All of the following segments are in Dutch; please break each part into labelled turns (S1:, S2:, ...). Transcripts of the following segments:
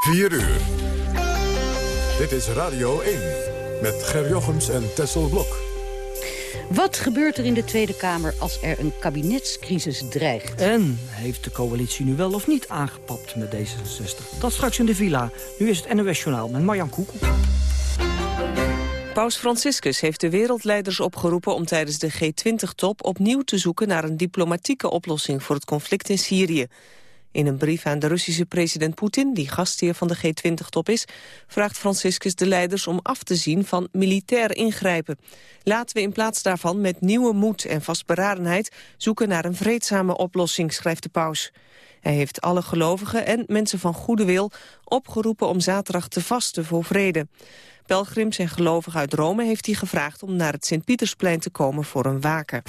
S1: 4 uur. Dit is Radio 1 met Ger Jochems en Tessel Blok.
S2: Wat gebeurt er in de Tweede Kamer als er een kabinetscrisis dreigt?
S3: En heeft de coalitie nu wel of niet aangepapt met D66? Dat straks in de villa. Nu is het NOS Journaal met Marjan Koekoek.
S4: Paus Franciscus heeft de wereldleiders opgeroepen om tijdens de G20-top opnieuw te zoeken naar een diplomatieke oplossing voor het conflict in Syrië. In een brief aan de Russische president Poetin, die gastheer van de G20-top is, vraagt Franciscus de leiders om af te zien van militair ingrijpen. Laten we in plaats daarvan met nieuwe moed en vastberadenheid zoeken naar een vreedzame oplossing, schrijft de paus. Hij heeft alle gelovigen en mensen van goede wil opgeroepen om zaterdag te vasten voor vrede. Pelgrims en gelovigen uit Rome heeft hij gevraagd om naar het Sint-Pietersplein te komen voor een waken.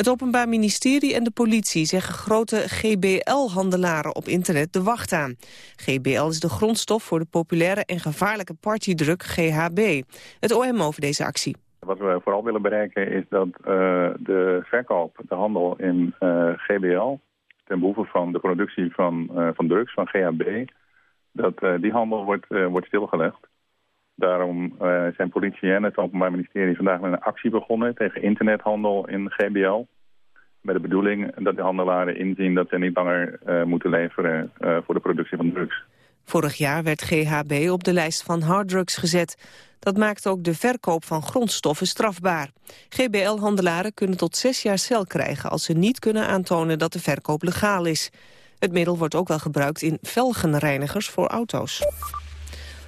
S4: Het Openbaar Ministerie en de politie zeggen grote GBL-handelaren op internet de wacht aan. GBL is de grondstof voor de populaire en gevaarlijke partydruk GHB. Het OM over deze actie.
S5: Wat we vooral willen bereiken is dat uh, de verkoop, de handel in uh, GBL... ten behoeve van de productie van, uh, van drugs, van GHB... dat die handel wordt, wordt stilgelegd. Daarom uh, zijn politie en het Openbaar Ministerie vandaag met een actie begonnen tegen internethandel in GBL. Met de bedoeling dat de handelaren inzien dat ze niet langer uh, moeten leveren uh, voor de productie van drugs.
S4: Vorig jaar werd GHB op de lijst van harddrugs gezet. Dat maakt ook de verkoop van grondstoffen strafbaar. GBL-handelaren kunnen tot zes jaar cel krijgen als ze niet kunnen aantonen dat de verkoop legaal is. Het middel wordt ook wel gebruikt in velgenreinigers voor auto's.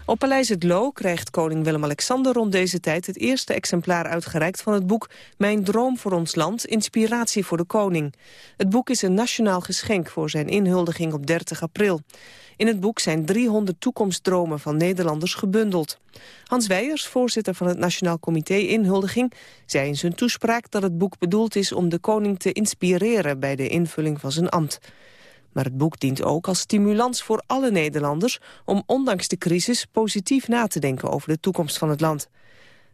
S4: Op Paleis het Loo krijgt koning Willem-Alexander rond deze tijd het eerste exemplaar uitgereikt van het boek Mijn droom voor ons land, inspiratie voor de koning. Het boek is een nationaal geschenk voor zijn inhuldiging op 30 april. In het boek zijn 300 toekomstdromen van Nederlanders gebundeld. Hans Weijers, voorzitter van het Nationaal Comité Inhuldiging, zei in zijn toespraak dat het boek bedoeld is om de koning te inspireren bij de invulling van zijn ambt. Maar het boek dient ook als stimulans voor alle Nederlanders... om ondanks de crisis positief na te denken over de toekomst van het land.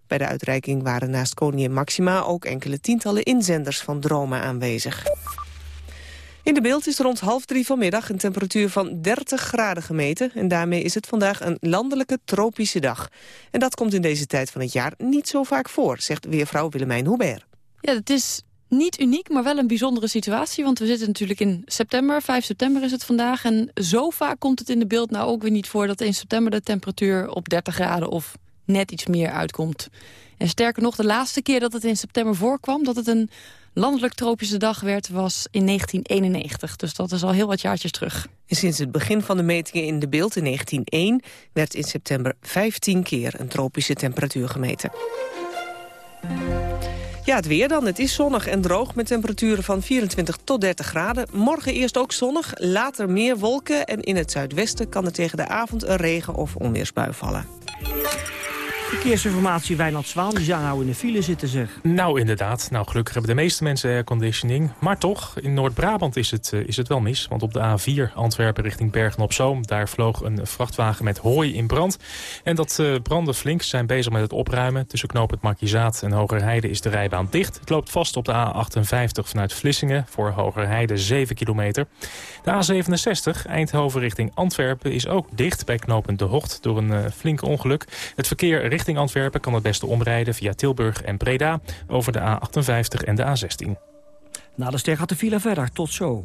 S4: Bij de uitreiking waren naast koningin Maxima ook enkele tientallen inzenders van dromen aanwezig. In de beeld is rond half drie vanmiddag een temperatuur van 30 graden gemeten. En daarmee is het vandaag een landelijke tropische dag. En dat komt in deze tijd van het jaar niet zo vaak voor, zegt weervrouw Willemijn Hubert.
S6: Ja, het is niet uniek, maar wel een bijzondere situatie. Want we zitten natuurlijk in september. 5 september is het vandaag. En zo vaak komt het in de beeld nou ook weer niet voor... dat in september de temperatuur op 30 graden of net iets meer uitkomt. En sterker nog, de laatste keer dat het in september voorkwam... dat het een landelijk tropische dag werd, was in 1991. Dus dat is al heel wat jaartjes terug.
S4: Sinds het begin van de metingen in de beeld in 1901... werd in september 15 keer een tropische temperatuur gemeten. Ja, het weer dan. Het is zonnig en droog met temperaturen van 24 tot 30 graden. Morgen eerst ook zonnig, later meer wolken... en in het zuidwesten kan er tegen de avond een regen- of onweersbui vallen.
S3: Verkeersinformatie, Wijnand Zwaan, die zou nou in de file zitten, zeg.
S7: Nou, inderdaad. Nou, gelukkig hebben de meeste mensen airconditioning. Maar toch, in Noord-Brabant is, het, uh, is het wel mis. Want op de A4 Antwerpen richting Bergen-op-Zoom... daar vloog een vrachtwagen met hooi in brand. En dat uh, brandde flink. Zijn bezig met het opruimen. Tussen knoop het en Hogerheide is de rijbaan dicht. Het loopt vast op de A58 vanuit Vlissingen... voor Hogerheide 7 kilometer. De A67 Eindhoven richting Antwerpen is ook dicht... bij knooppunt De Hocht door een uh, flink ongeluk. Het verkeer richting Antwerpen kan het beste omrijden via Tilburg en Breda... over de A58 en de A16.
S3: Na de ster gaat de file verder. Tot zo.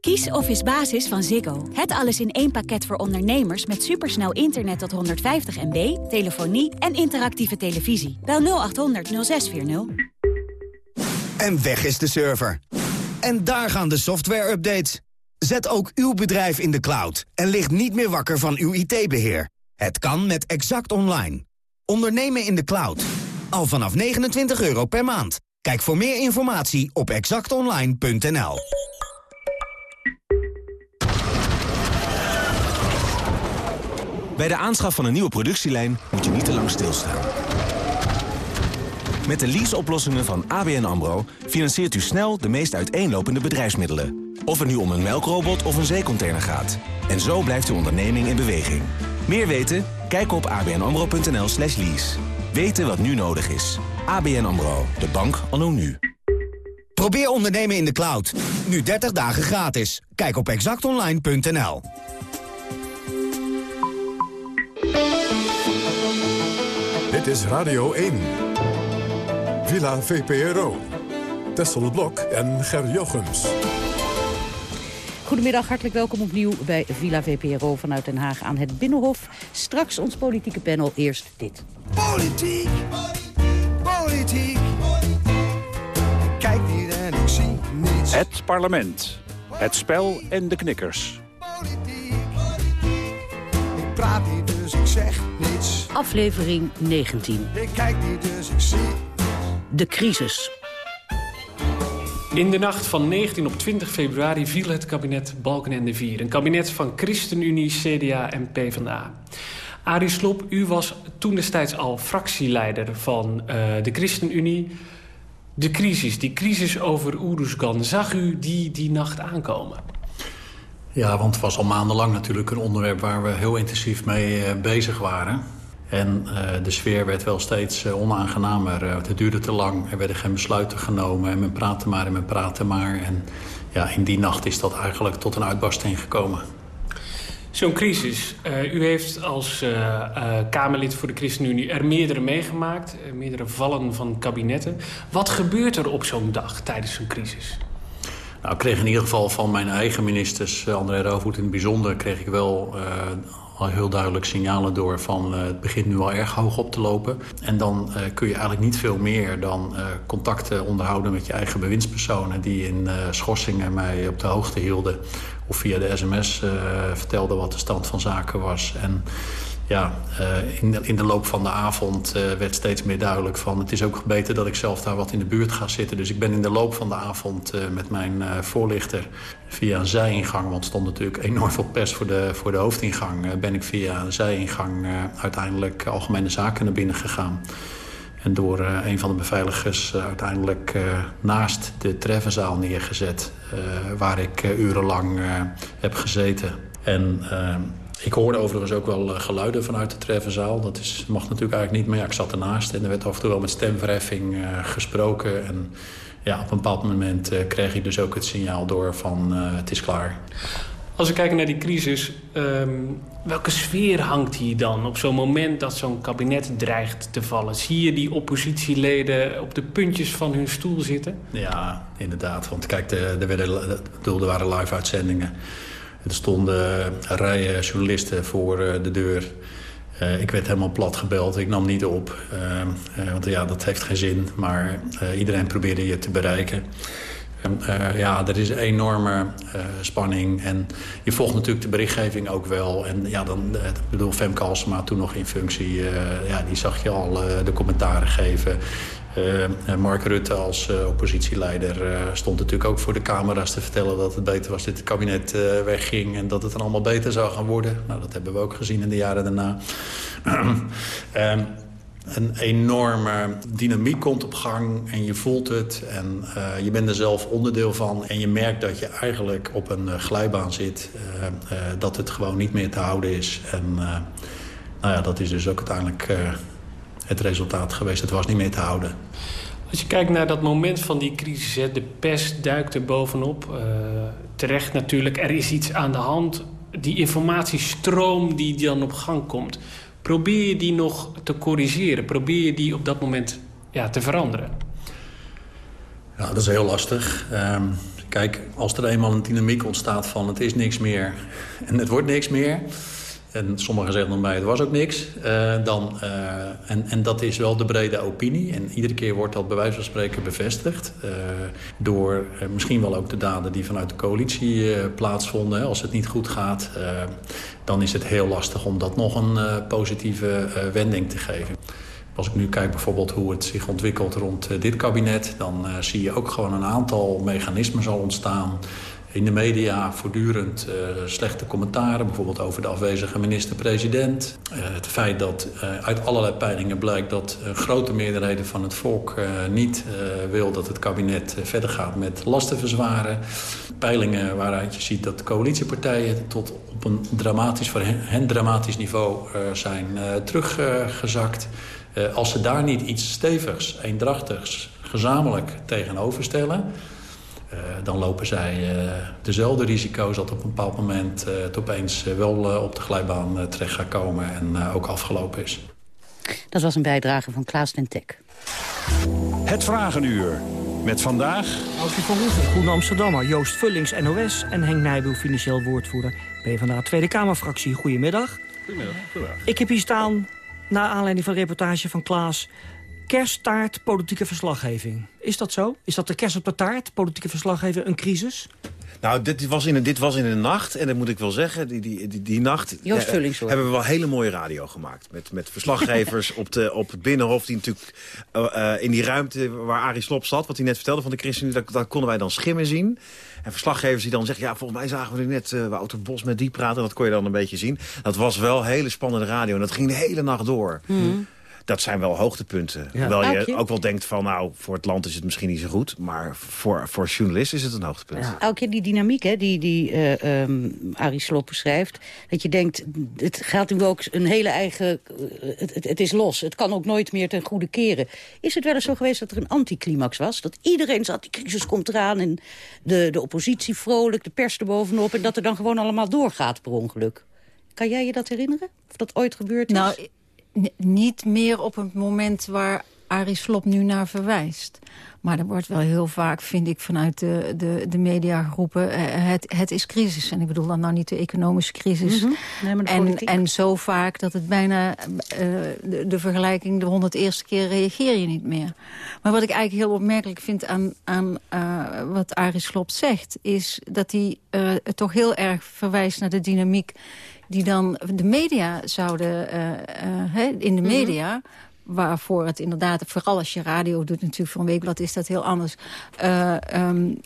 S8: Kies Office Basis van Ziggo. Het alles in één pakket voor ondernemers met supersnel internet tot 150 MB, telefonie en interactieve televisie. Bel 0800 0640.
S9: En weg is de server. En daar gaan de software-updates. Zet ook uw bedrijf in de cloud en ligt niet meer wakker van uw IT-beheer. Het kan met Exact Online. Ondernemen in de cloud. Al vanaf 29 euro per maand. Kijk voor meer informatie op exactonline.nl.
S10: Bij de aanschaf van een nieuwe productielijn moet je niet te lang stilstaan. Met de leaseoplossingen van ABN AMRO financiert u snel de meest uiteenlopende bedrijfsmiddelen. Of het nu om een melkrobot of een zeecontainer gaat. En zo blijft uw onderneming in beweging. Meer weten? Kijk op abnamro.nl slash lease. Weten wat nu nodig is. ABN AMRO, de bank anno nu.
S9: Probeer ondernemen in de cloud. Nu 30 dagen gratis. Kijk op exactonline.nl.
S1: Dit is Radio 1. Villa VPRO. Tessel Blok en Ger Jochems.
S2: Goedemiddag, hartelijk welkom opnieuw bij Villa VPRO vanuit Den Haag aan het Binnenhof. Straks ons politieke panel, eerst dit.
S11: Politiek, politiek, kijk niet en ik zie niets.
S12: Het parlement, het spel en de knikkers.
S11: Ik praat niet, zeg niets.
S2: Aflevering 19.
S11: Ik kijk niet, dus ik zie
S2: De crisis.
S13: In de nacht van 19 op 20 februari viel het kabinet Balkenende 4. Een kabinet van ChristenUnie, CDA en PvdA. Arie Slob, u was toen destijds al fractieleider van uh, de ChristenUnie. De crisis, die crisis over Oeruzgan, zag u die die nacht aankomen?
S14: Ja, want het was al maandenlang natuurlijk een onderwerp waar we heel intensief mee uh, bezig waren. En uh, de sfeer werd wel steeds uh, onaangenamer. Het duurde te lang, er werden geen besluiten genomen. En men praatte maar en men praatte maar. En ja, in die nacht is dat eigenlijk tot een uitbarsting gekomen.
S13: Zo'n crisis. u heeft als Kamerlid voor de ChristenUnie er meerdere meegemaakt. meerdere vallen van kabinetten. Wat gebeurt er op zo'n dag tijdens zo'n crisis?
S14: Nou, ik kreeg in ieder geval van mijn eigen ministers, André Roofvoet in het bijzonder... kreeg ik wel al heel duidelijk signalen door van uh, het begint nu al erg hoog op te lopen. En dan kun je eigenlijk niet veel meer dan contacten onderhouden met je eigen bewindspersonen... die in schorsingen mij op de hoogte hielden of via de sms vertelden wat de stand van zaken was. En ja, uh, in, de, in de loop van de avond uh, werd steeds meer duidelijk van... het is ook beter dat ik zelf daar wat in de buurt ga zitten. Dus ik ben in de loop van de avond uh, met mijn voorlichter via een zijingang... want stond natuurlijk enorm veel pers voor de, voor de hoofdingang... ben ik via een zijingang uiteindelijk algemene zaken naar binnen gegaan. En door een van de beveiligers uiteindelijk naast de treffenzaal neergezet... waar ik urenlang heb gezeten. En ik hoorde overigens ook wel geluiden vanuit de treffenzaal. Dat is, mag natuurlijk eigenlijk niet, maar ja, ik zat ernaast. En er werd af en toe wel met stemverheffing uh, gesproken. En ja, op een bepaald moment uh, kreeg ik dus ook het signaal door van het is klaar.
S13: Als we kijken naar die crisis, um, welke sfeer hangt hier dan op zo'n moment dat zo'n kabinet dreigt te vallen? Zie je die oppositieleden op de puntjes van hun stoel zitten?
S14: Ja, inderdaad. Want kijk, er, werden, er waren live uitzendingen. Er stonden rijen journalisten voor de deur. Uh, ik werd helemaal plat gebeld. Ik nam niet op. Uh, want ja, dat heeft geen zin. Maar iedereen probeerde je te bereiken. ja, er is een enorme spanning. En je volgt natuurlijk de berichtgeving ook wel. En ja, dan, ik bedoel, Femke Halsema toen nog in functie. ja, die zag je al de commentaren geven. Uh, Mark Rutte als uh, oppositieleider uh, stond natuurlijk ook voor de camera's te vertellen... dat het beter was dat het kabinet wegging en dat het dan allemaal beter zou gaan worden. Nou, dat hebben we ook gezien in de jaren daarna. Ehm, een enorme dynamiek komt op gang en je voelt het. En je bent er zelf onderdeel van. En je merkt dat je eigenlijk op een glijbaan zit. dat het gewoon niet meer te houden is. En nou ja, dat is dus ook uiteindelijk het resultaat geweest. Het was niet meer te houden.
S13: Als je kijkt naar dat moment van die crisis, hè, de pest duikt er bovenop. Uh, terecht natuurlijk, er is iets aan de hand. Die informatiestroom die dan op gang komt. Probeer je die nog te corrigeren? Probeer je die op dat moment ja, te veranderen?
S14: Ja, dat is heel lastig. Um, Kijk, als er eenmaal een dynamiek ontstaat van het is niks meer en het wordt niks meer... en sommigen zeggen dan bij het was ook niks... Uh, dan, uh, en, en dat is wel de brede opinie. En iedere keer wordt dat bij wijze van spreken bevestigd... Uh, door misschien wel ook de daden die vanuit de coalitie plaatsvonden. Als het niet goed gaat, dan is het heel lastig om dat nog een positieve wending te geven. Als ik nu kijk bijvoorbeeld hoe het zich ontwikkelt rond dit kabinet... dan zie je ook gewoon een aantal mechanismen zal ontstaan... In de media voortdurend uh, slechte commentaren, bijvoorbeeld over de afwezige minister-president. Uh, het feit dat uh, uit allerlei peilingen blijkt dat grote meerderheden van het volk niet wil dat het kabinet verder gaat met lasten verzwaren. Peilingen waaruit je ziet dat de coalitiepartijen tot op een dramatisch, voor hen dramatisch niveau zijn teruggezakt. Als ze daar niet iets stevigs, eendrachtigs, gezamenlijk tegenover stellen... Uh, dan lopen zij uh, dezelfde risico's dat op een bepaald moment het opeens wel op de glijbaan terecht gaat komen en ook afgelopen is.
S2: Dat was een bijdrage van Klaas den Tek.
S12: Het Vragenuur. Met vandaag...
S3: Alfie van Roeven, Groene Amsterdammer, Joost Vullings, NOS... en Henk Nijboel, financieel woordvoerder, PvdA Tweede Kamerfractie. Goedemiddag.
S15: Goedemiddag. Goedemiddag.
S3: Ik heb hier staan naar aanleiding van de reportage van Klaas... kersttaart, politieke verslaggeving. Is dat zo? Is dat de kerst op de taart, politieke verslaggeving, een crisis?
S15: Nou, dit was, in, dit was in de nacht. En dat moet ik wel zeggen, die, die, die, die nacht
S2: Joost eh,
S15: hebben we wel hele mooie radio gemaakt. Met, met verslaggevers op, de, op het Binnenhof. Die natuurlijk uh, uh, in die ruimte waar Arie Slob zat, wat hij net vertelde van de ChristenUnie, daar, daar konden wij dan schimmen zien. En verslaggevers die dan zeggen, ja, volgens mij zagen we nu net uh, Wouter Bos met die praten. Dat kon je dan een beetje zien. Dat was wel hele spannende radio. En dat ging de hele nacht door. Mm dat zijn wel hoogtepunten. Ja. Hoewel je ook wel denkt van, nou, voor het land is het misschien niet zo goed. Maar voor, voor journalisten is het een hoogtepunt.
S2: Ja. Elke keer die dynamiek hè, die, die uh, um, Arie Slob beschrijft. Dat je denkt, het geldt nu ook een hele eigen... Uh, het, het, het, is los, het kan ook nooit meer ten goede keren. Is het wel eens zo geweest dat er een anticlimax was? Dat iedereen zat, die crisis komt eraan en de, de oppositie vrolijk, de pers erbovenop... en dat er dan gewoon allemaal doorgaat per ongeluk. Kan jij je dat herinneren? Of dat ooit gebeurd is?
S16: Nou, niet meer op het moment waar Arie Slob nu naar verwijst. Maar er wordt wel heel vaak, vind ik, vanuit de, de, de mediagroepen... Eh, het, het is crisis. En ik bedoel dan nou niet de economische crisis. Mm -hmm. en, en zo vaak dat het bijna uh, de, de, vergelijking... de honderd keer reageer je niet meer. Maar wat ik eigenlijk heel opmerkelijk vind aan, aan uh, wat Arie Slob zegt... is dat hij uh, toch heel erg verwijst naar de dynamiek die dan de media zouden, uh, uh, in de media... Mm -hmm waarvoor het inderdaad, vooral als je radio doet natuurlijk voor een weekblad, is dat heel anders. Uh, um,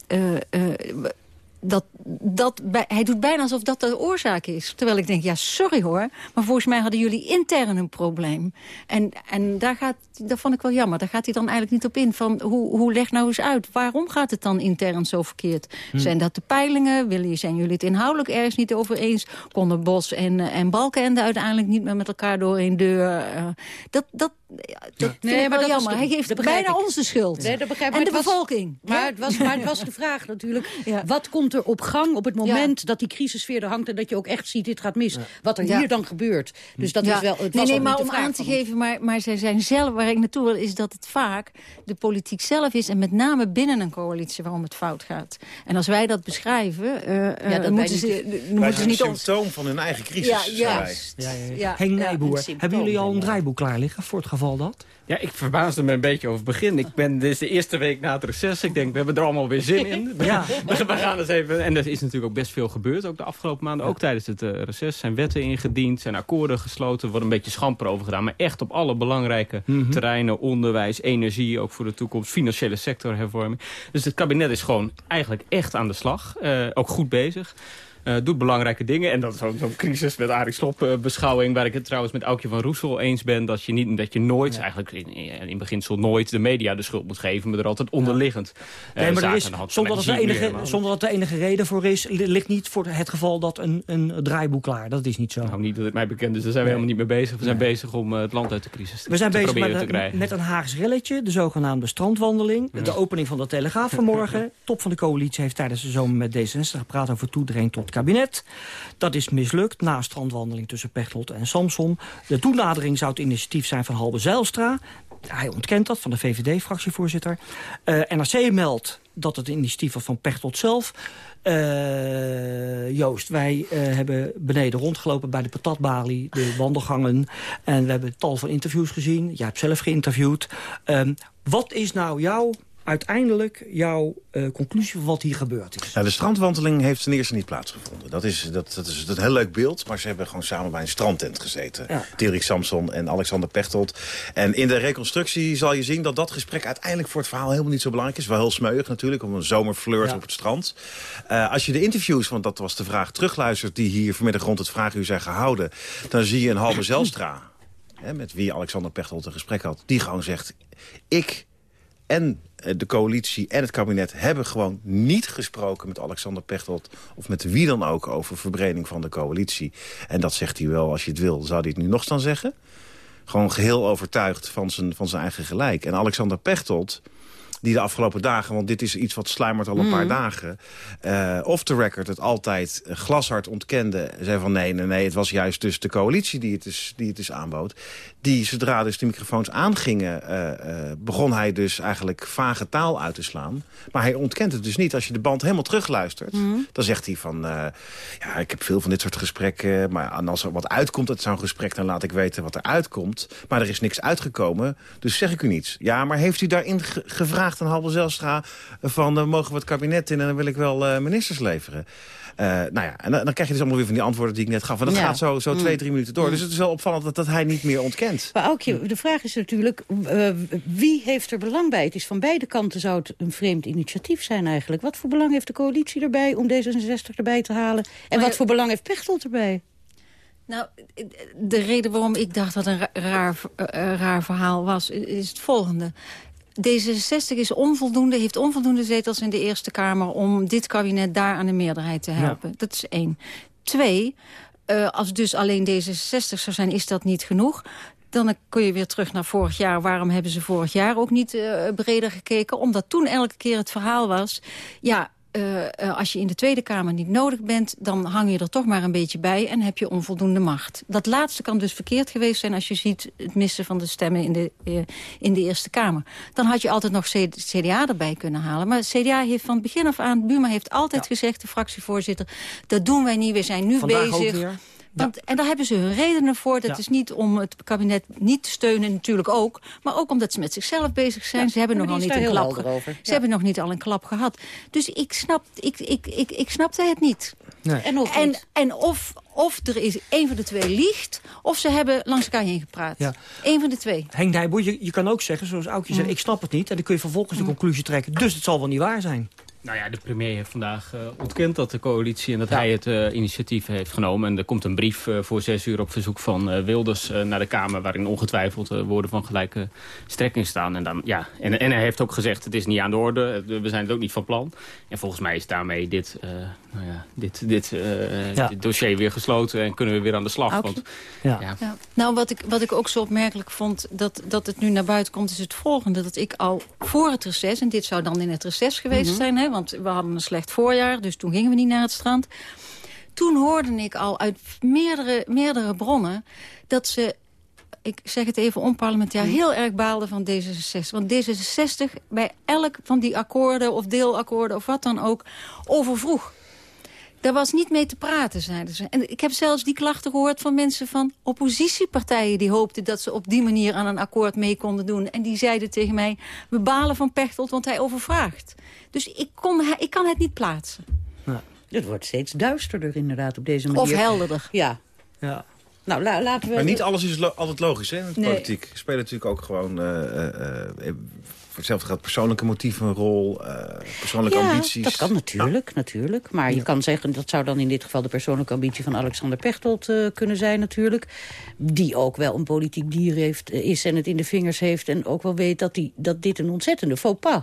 S16: dat, dat, hij doet bijna alsof dat de oorzaak is. Terwijl ik denk, ja, sorry hoor, maar volgens mij hadden jullie intern een probleem. En, en daar gaat, dat vond ik wel jammer. Daar gaat hij dan eigenlijk niet op in. Van, hoe, hoe leg nou eens uit, waarom gaat het dan intern zo verkeerd? Hm. Zijn dat de peilingen? Willen, zijn jullie het inhoudelijk ergens niet over eens? Konden Bos en, en Balkenende uiteindelijk niet meer met elkaar door een deur? Uh, dat, dat, dat nee, maar dat jammer. De, hij geeft bijna ik. onze schuld.
S2: Nee, dat begrijp,
S16: en de
S2: was,
S16: bevolking.
S2: Maar, het was, maar het was de vraag natuurlijk. Ja. Wat komt er op gang op het moment ja. dat die crisissfeer er hangt... en dat je ook echt ziet, dit gaat mis. Wat er hier dan gebeurt. Dus dat is wel, het
S16: nee,
S2: was
S16: nee, maar
S2: om
S16: aan te geven, maar, maar zij zijn zelf... waar ik naartoe wil, is dat het vaak de politiek zelf is... en met name binnen een coalitie waarom het fout gaat. En als wij dat beschrijven, uh, ja, dan moeten ze,
S15: dan moeten ze niet... een symptoom van hun eigen crisis.
S3: Ja, juist. Ja, ja, ja. Henk Nijboer, hebben jullie al een draaiboek klaar liggen voor het geval dat?
S17: Ja, ik verbaasde me een beetje over het begin. Ik ben, dit is de eerste week na het reces. Ik denk, we hebben er allemaal weer zin in. Ja. we gaan eens even... En er is natuurlijk ook best veel gebeurd, ook de afgelopen maanden. Ook tijdens het uh, reces zijn wetten ingediend, zijn akkoorden gesloten. Er wordt een beetje schamper over gedaan. Maar echt op alle belangrijke mm -hmm. terreinen. Onderwijs, energie, ook voor de toekomst. Financiële sectorhervorming. Dus het kabinet is gewoon eigenlijk echt aan de slag. Uh, ook goed bezig. Uh, doet belangrijke dingen. En dat is zo'n zo crisis met Arie Slob uh, beschouwing... waar ik het trouwens met Aukje van Roesel eens ben... dat je, niet, dat je nooit, ja. eigenlijk in, in beginsel nooit... de media de schuld moet geven, maar er altijd onderliggend
S3: ja. nee, maar er is, zonder, dat er enige, zonder dat er enige reden voor is... ligt niet voor het geval dat een, een draaiboek klaar. Dat is niet zo.
S17: Nou, niet dat het mij bekend is. Daar zijn we helemaal niet mee bezig. We zijn nee. bezig om uh, het land uit de crisis te
S3: We zijn
S17: te
S3: bezig met, een, met een Haags relletje, de zogenaamde strandwandeling. De opening van de Telegraaf vanmorgen. Top van de coalitie heeft tijdens de zomer met D66 gepraat over toedring tot kabinet. Dat is mislukt na strandwandeling tussen Pechtold en Samson. De toenadering zou het initiatief zijn van Halbe Zijlstra. Hij ontkent dat, van de VVD-fractievoorzitter. Uh, NRC meldt dat het initiatief was van Pechtold zelf. Uh, Joost, wij uh, hebben beneden rondgelopen bij de patatbalie, de wandelgangen. En we hebben tal van interviews gezien. Jij hebt zelf geïnterviewd. Um, wat is nou jouw uiteindelijk jouw uh, conclusie van wat hier gebeurd is?
S15: Nou, de strandwandeling heeft ten eerste niet plaatsgevonden. Dat is, dat, dat is een heel leuk beeld, maar ze hebben gewoon samen bij een strandtent gezeten. Ja. Dirk Samson en Alexander Pechtold. En in de reconstructie zal je zien dat dat gesprek uiteindelijk voor het verhaal helemaal niet zo belangrijk is. Wel heel smeuig natuurlijk, om een zomerflirt ja. op het strand. Uh, als je de interviews, want dat was de vraag, terugluistert... die hier vanmiddag rond het vraaguur zijn gehouden... dan zie je een halve Zelstra, hè, met wie Alexander Pechtold een gesprek had... die gewoon zegt, ik en de coalitie en het kabinet hebben gewoon niet gesproken met Alexander Pechtold... of met wie dan ook over verbreding van de coalitie. En dat zegt hij wel, als je het wil, zou hij het nu nog staan zeggen. Gewoon geheel overtuigd van zijn, van zijn eigen gelijk. En Alexander Pechtold die de afgelopen dagen... want dit is iets wat sluimert al een paar dagen... Uh, off the record het altijd glashard ontkende. Zei van nee, nee, nee, het was juist dus de coalitie die het dus, die het dus aanbood. Die, zodra dus de microfoons aangingen... Uh, uh, begon hij dus eigenlijk vage taal uit te slaan. Maar hij ontkent het dus niet. Als je de band helemaal terugluistert... Mm. dan zegt hij van... ja, ik heb veel van dit soort gesprekken... maar als er wat uitkomt uit zo'n gesprek... dan laat ik weten wat er uitkomt. Maar er is niks uitgekomen, dus zeg ik u niets. Ja, maar heeft u daarin ge gevraagd een Halbe Zelstra van... Mogen we het kabinet in en dan wil ik wel ministers leveren. Uh, nou ja, en dan, dan, krijg je dus allemaal weer van die antwoorden die ik net gaf. En dat ja. gaat zo, zo twee, drie minuten door. Mm. Dus het is wel opvallend dat, dat hij niet meer ontkent.
S2: Maar ook je, de vraag is natuurlijk, uh, wie heeft er belang bij? Het is van beide kanten zou het een vreemd initiatief zijn eigenlijk. Wat voor belang heeft de coalitie erbij om D66 erbij te halen? En maar wat voor belang heeft Pechtold erbij?
S16: Nou, de reden waarom ik dacht dat het een raar, uh, raar verhaal was, is het volgende. D66 is onvoldoende, heeft onvoldoende zetels in de Eerste Kamer... om dit kabinet daar aan de meerderheid te helpen. Ja. Dat is één. Twee, uh, als dus alleen D66 zou zijn, is dat niet genoeg. Dan kun je weer terug naar vorig jaar. Waarom hebben ze vorig jaar ook niet uh, breder gekeken? Omdat toen elke keer het verhaal was... ja, uh, uh, als je in de Tweede Kamer niet nodig bent... dan hang je er toch maar een beetje bij en heb je onvoldoende macht. Dat laatste kan dus verkeerd geweest zijn... als je ziet het missen van de stemmen in de, uh, in de Eerste Kamer. Dan had je altijd nog CDA erbij kunnen halen. Maar CDA heeft van begin af aan... Buma heeft altijd ja. gezegd, de fractievoorzitter... dat doen wij niet, we zijn nu
S3: Vandaag
S16: bezig... Want, ja. En daar hebben ze hun redenen voor. Dat ja. is niet om het kabinet niet te steunen, natuurlijk ook. Maar ook omdat ze met zichzelf bezig zijn. Ja, ze hebben nog al niet een klap Ze hebben nog niet al een klap gehad. Dus ik, snap, ik, ik, ik, ik snapte het niet.
S3: Nee.
S16: En, of, en, en of, of er is een van de twee liegt... of ze hebben langs elkaar heen gepraat. Ja. Eén van de twee.
S3: Henk Nijboer, je, je kan ook zeggen, zoals Aukje mm. zei... ik snap het niet. En dan kun je vervolgens mm. de conclusie trekken. Dus het zal wel niet waar zijn.
S17: Nou ja, de premier heeft vandaag uh, ontkend dat de coalitie en dat ja. hij het uh, initiatief heeft genomen. En er komt een brief uh, voor zes uur op verzoek van Wilders naar de Kamer... waarin ongetwijfeld woorden van gelijke strekking staan. En, dan, ja, en, en, hij heeft ook gezegd, het is niet aan de orde, we zijn het ook niet van plan. En volgens mij is daarmee dit, nou ja, dit, dit, ja. dit, dossier weer gesloten en kunnen we weer aan de slag. Want,
S16: ja. ja. Nou, wat ik, wat ik ook zo opmerkelijk vond dat, dat het nu naar buiten komt... is het volgende, dat ik al voor het reces... en dit zou dan in het reces geweest mm -hmm. zijn... Hè, want we hadden een slecht voorjaar, dus toen gingen we niet naar het strand. Toen hoorde ik al uit meerdere, meerdere bronnen dat ze ik zeg het even onparlementair, heel erg baalden van D66. Want D66 bij elk van die akkoorden of deelakkoorden of wat dan ook overvroeg. Daar was niet mee te praten, zeiden ze. En ik heb zelfs die klachten gehoord van mensen van oppositiepartijen... die hoopten dat ze op die manier aan een akkoord mee konden doen. En die zeiden tegen mij, we balen van Pechtold, want hij overvraagt. Dus ik, kon, ik kan het niet plaatsen.
S2: Ja. Het wordt steeds duisterder inderdaad op deze manier.
S16: Of helderder.
S2: Ja.
S3: ja.
S2: Nou, la laten we...
S15: Maar niet alles is lo altijd logisch, hè, in de nee. politiek. Er spelen natuurlijk ook gewoon... Uh, uh, voor hetzelfde gaat persoonlijke motieven een rol, uh, persoonlijke
S2: ja,
S15: ambities.
S2: dat kan natuurlijk, ja. natuurlijk. Maar ja. je kan zeggen, dat zou dan in dit geval de persoonlijke ambitie van Alexander Pechtold uh, kunnen zijn natuurlijk. Die ook wel een politiek dier heeft, uh, is en het in de vingers heeft. En ook wel weet dat, die, dat dit een ontzettende faux pas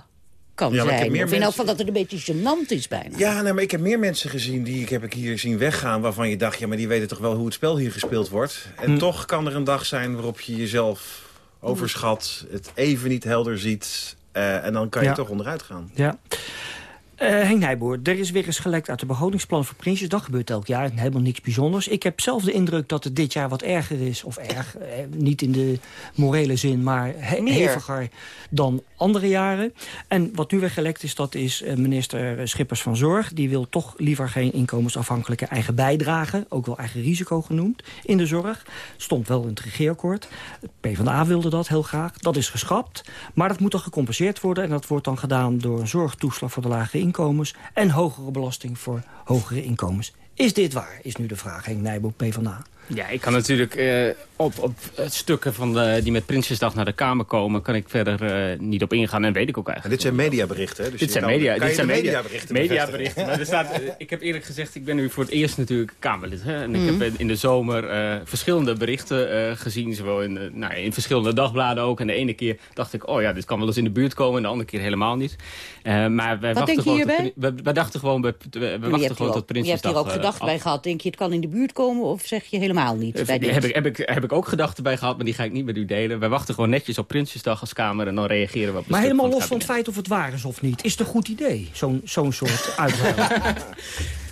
S2: kan ja, zijn. Of in elk geval dat het een beetje gênant is bijna.
S15: Ja, nee, maar ik heb meer mensen gezien die ik heb ik hier zien weggaan... waarvan je dacht, ja, maar die weten toch wel hoe het spel hier gespeeld wordt. En hm. toch kan er een dag zijn waarop je jezelf overschat... het even niet helder ziet... Uh, en dan kan je ja. toch onderuit gaan.
S3: Ja. Uh, Henk Nijboer, er is weer eens gelekt uit de begrotingsplan voor Prinsjes. Dat gebeurt elk jaar, helemaal niks bijzonders. Ik heb zelf de indruk dat het dit jaar wat erger is. Of erg, eh, niet in de morele zin, maar he heviger dan andere jaren. En wat nu weer gelekt is, dat is uh, minister Schippers van Zorg. Die wil toch liever geen inkomensafhankelijke eigen bijdrage. Ook wel eigen risico genoemd in de zorg. Stond wel in het regeerakkoord. PvdA wilde dat heel graag. Dat is geschrapt. Maar dat moet dan gecompenseerd worden. En dat wordt dan gedaan door een zorgtoeslag voor de lage inkomens... en hogere belasting voor hogere inkomens. Is dit waar, is nu de vraag, Henk Nijboek, PvdA.
S17: Ja, ik kan natuurlijk uh, op, op stukken van de, die met Prinsjesdag naar de Kamer komen... kan ik verder uh, niet op ingaan en weet ik ook eigenlijk.
S15: En dit zijn mediaberichten, hè? Dus
S17: dit zijn,
S15: kan,
S17: media,
S15: kan
S17: dit zijn
S15: media, mediaberichten
S17: mediaberichten. maar er staat, uh, ik heb eerlijk gezegd, ik ben nu voor het eerst natuurlijk Kamerlid. Hè? En mm -hmm. ik heb in de zomer verschillende berichten gezien. Zowel in, nou, in verschillende dagbladen ook. En de ene keer dacht ik, oh ja, dit kan wel eens in de buurt komen. En de andere keer helemaal niet. maar wij
S2: Wat
S17: wachten
S2: denk je hierbij?
S17: Tot, we, we dachten gewoon, we, we wachten gewoon tot Prinsjesdag.
S2: Je hebt hier ook gedachten bij gehad. Denk je, het kan in de buurt komen? Of zeg je helemaal niet? Bij
S17: heb, ik, heb, ik, heb ik ook gedachten bij gehad, maar die ga ik niet met u delen. Wij wachten gewoon netjes op Prinsjesdag als Kamer en dan reageren we op
S3: Maar helemaal los van het feit of het waar is of niet. Is het een goed idee, zo'n zo'n soort uitruil?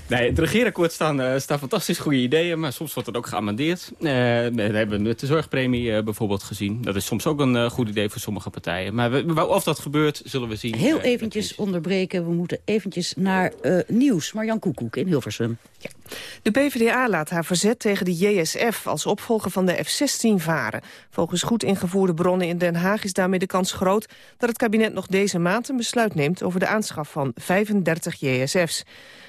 S17: Nee, het regeerakkoord staan, uh, staan fantastisch goede ideeën, maar soms wordt het ook geamendeerd. Uh, we hebben met de zorgpremie uh, bijvoorbeeld gezien. Dat is soms ook een goed idee voor sommige partijen. Maar we, of dat gebeurt, zullen we zien.
S2: Heel eventjes onderbreken. We moeten eventjes naar nieuws. Marjan Koekoek in Hilversum.
S4: Ja. De PvdA laat haar verzet tegen de JSF als opvolger van de F-16 varen. Volgens goed ingevoerde bronnen in Den Haag is daarmee de kans groot... dat het kabinet nog deze maand een besluit neemt over de aanschaf van 35 JSF's.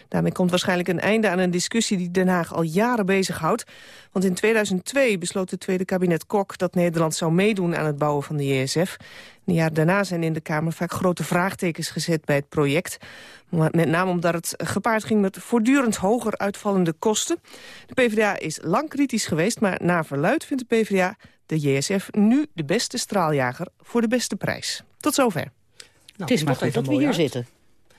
S4: Daarmee komt waarschijnlijk een einde aan een discussie die Den Haag al jaren bezighoudt. Want in 2002 besloot het tweede kabinet Kok dat Nederland zou meedoen aan het bouwen van de JSF. De jaren daarna zijn in de Kamer vaak grote vraagtekens gezet bij het project. Met name omdat het gepaard ging met voortdurend hoger uitvallende kosten. De PvdA is lang kritisch geweest, maar na verluid vindt de PvdA de JSF nu de beste straaljager voor de beste prijs. Tot zover.
S2: Nou, het is maar goed dat we hier uit. zitten.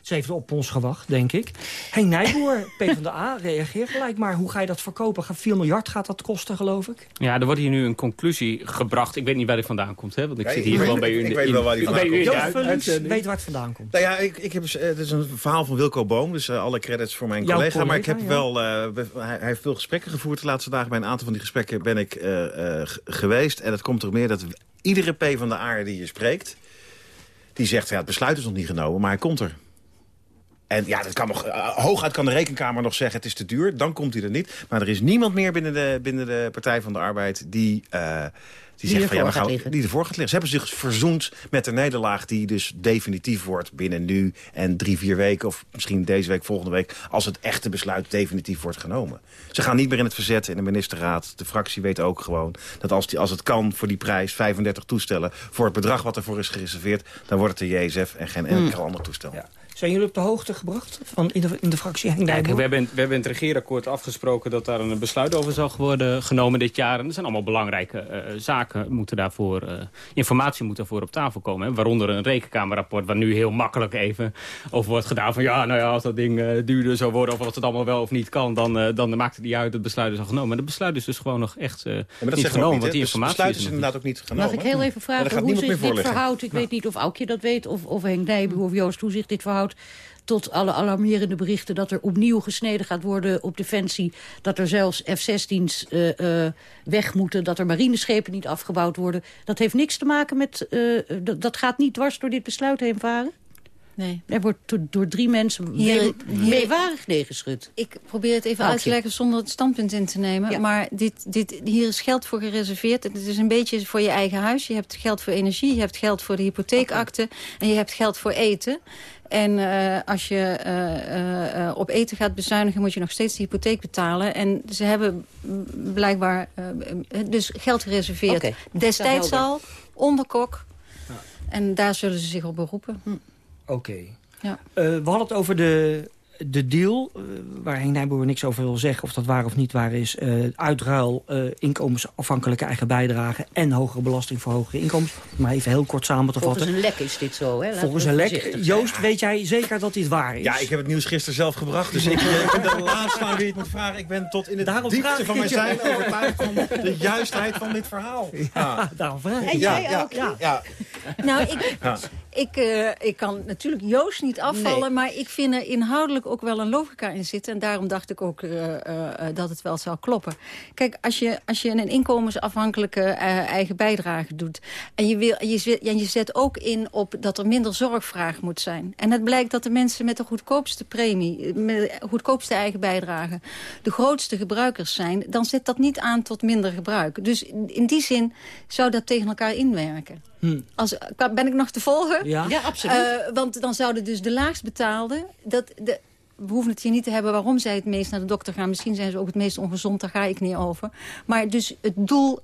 S3: Ze heeft op ons gewacht, denk ik. Henk Nijboer, PvdA, reageer gelijk maar. Hoe ga je dat verkopen? 4 miljard gaat dat kosten, geloof ik?
S17: Ja, er wordt hier nu een conclusie gebracht. Ik weet niet waar dit vandaan komt, hè? Want ik ja, zit hier
S15: ik
S17: gewoon bij u in
S15: Ik weet wel waar die vandaan komt.
S3: Joost Vullings weet waar het vandaan komt.
S15: Nou ja, ik, ik heb, het is een verhaal van Wilco Boom. Dus uh, alle credits voor mijn collega. collega. Maar ik heb ja. wel... Uh, hij, hij, heeft veel gesprekken gevoerd de laatste dagen. Bij een aantal van die gesprekken ben ik uh, geweest. En het komt er meer dat iedere P van de aarde die je spreekt... die zegt, ja, het besluit is nog niet genomen, maar hij komt er. En ja, dat kan nog, uh, hooguit kan de rekenkamer nog zeggen het is te duur. Dan komt hij er niet. Maar er is niemand meer binnen de, binnen de Partij van de Arbeid die... Uh, die, die, zegt van, ja, we gaan, die ervoor gaat liggen. Ze hebben zich verzoend met de nederlaag die dus definitief wordt binnen nu en drie, vier weken. Of misschien deze week, volgende week. Als het echte besluit definitief wordt genomen. Ze gaan niet meer in het verzet in de ministerraad. De fractie weet ook gewoon dat als, die, als het kan voor die prijs 35 toestellen. Voor het bedrag wat ervoor is gereserveerd. Dan wordt het de JSF en geen enkel hmm. ander toestel.
S3: Ja. Zijn jullie op de hoogte gebracht van in, de, in de fractie Henk
S17: Kijk, we, hebben, we hebben in het regeerakkoord afgesproken dat daar een besluit over zal worden genomen dit jaar. En er zijn allemaal belangrijke uh, zaken. Moeten daarvoor, uh, informatie moet daarvoor op tafel komen. Hè? Waaronder een rekenkamerrapport waar nu heel makkelijk even over wordt gedaan. Van ja, nou ja, als dat ding uh, duurder zou worden of als het allemaal wel of niet kan, dan, dan maakt het niet uit. Het besluit is al genomen. Maar het besluit is dus gewoon nog echt ja, maar dat niet genomen. Niet, want die informatie
S15: het besluit is, inderdaad ook niet genomen.
S2: Mag ik heel even vragen hoe zich dit verhoudt? Ik weet niet of Aukje dat weet of, of Henk of Joost hoe zich dit verhoudt tot alle alarmerende berichten dat er opnieuw gesneden gaat worden op Defensie. Dat er zelfs F-16's uh, uh, weg moeten, dat er marineschepen niet afgebouwd worden. Dat heeft niks te maken met... Uh, dat gaat niet dwars door dit besluit heen varen?
S16: Nee.
S2: Er wordt door, drie mensen hier, meewarig neergeschud.
S16: Ik probeer het even uit te leggen zonder het standpunt in te nemen. Ja. Maar dit, dit, hier is geld voor gereserveerd. Het is een beetje voor je eigen huis. Je hebt geld voor energie, je hebt geld voor de hypotheekakte... Okay. en je hebt geld voor eten. En uh, als je uh, uh, op eten gaat bezuinigen, moet je nog steeds de hypotheek betalen. En ze hebben blijkbaar dus geld gereserveerd. Okay. Destijds al, onder kok. Ja. En daar zullen ze zich op beroepen. Hm.
S3: Oké. Okay. Ja. we hadden het over de de deal, uh, waar Henk Nijboer niks over wil zeggen... of dat waar of niet waar is, uh, uitruil, uh, inkomensafhankelijke eigen bijdrage... en hogere belasting voor hogere inkomens. Maar even heel kort samen te
S2: Volgens
S3: vatten.
S2: Volgens een lek is dit zo, hè?
S3: Volgens een lek. Joost, ja. weet jij zeker dat dit waar is?
S15: Ja, ik heb het nieuws gisteren zelf gebracht. Dus ik, ik ben de laatste aan wie het moet vragen. Ik ben tot in het daarom diepste van mijn zijn overtuigd van de juistheid van dit verhaal.
S3: Ja, daarom vraag ik.
S2: En jij ook?
S15: Ja. ja.
S16: Nou, ik... ik, eh, ik kan natuurlijk Joost niet afvallen...
S2: Nee.
S16: maar ik vind er inhoudelijk ook wel een logica in zitten. En daarom dacht ik ook eh, eh, dat het wel zou kloppen. Kijk, als je, als je een inkomensafhankelijke eigen bijdrage doet... en je, wil, je, zet- en je zet ook in op dat er minder zorgvraag moet zijn... en het blijkt dat de mensen met de goedkoopste premie... met de goedkoopste eigen bijdrage... de grootste gebruikers zijn... dan zet dat niet aan tot minder gebruik. Dus in die zin zou dat tegen elkaar inwerken.
S3: Hm.
S16: Als, kan- ben ik nog te volgen?
S3: Ja.
S2: Ja, absoluut.
S16: Eh, want dan zouden dus de laagst betaalden... Dat de, we hoeven het hier niet te hebben waarom zij het meest naar de dokter gaan. Misschien zijn ze ook het meest ongezond, daar ga ik niet over. Maar dus het doel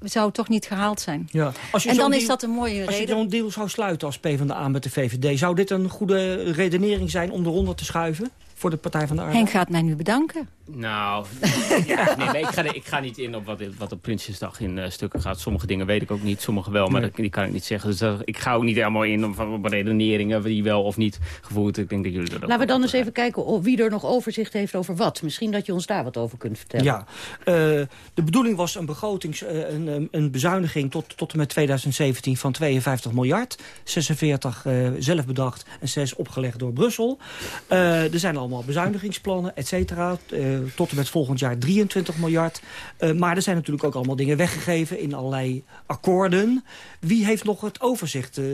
S16: zou toch niet gehaald zijn.
S3: Ja. Als je
S16: En dan is dat een mooie
S3: Als je
S16: reden.
S3: zo'n deal zou sluiten als PvdA met de VVD... zou dit een goede redenering zijn om de ronde te schuiven voor de Partij van de Arbeid?
S16: Henk gaat mij nu bedanken.
S17: Nou, ja, nee, nee, ik, ga, ik ga niet in op wat, wat op Prinsjesdag in eh, stukken gaat. Sommige dingen weet ik ook niet, sommige wel, maar
S3: Nee.
S17: dat, die kan ik niet zeggen. Dus dat- ik ga ook niet helemaal in op, op redeneringen die wel of niet gevoerd. Ik denk dat jullie dat ook
S2: Laten we dan eens even kijken of wie er nog overzicht heeft over wat. Misschien dat je ons daar wat over kunt vertellen.
S3: Ja, eh, de bedoeling was een begrotings, eh, een, een- bezuiniging tot, tot en met 2017 van 52 miljard. 46 eh, zelf bedacht en 6 opgelegd door Brussel. Eh, er zijn allemaal bezuinigingsplannen, et cetera. Eh, tot en met volgend jaar 23 miljard. Eh, maar er zijn natuurlijk ook allemaal dingen weggegeven in allerlei akkoorden. Wie heeft nog het overzicht? Eh,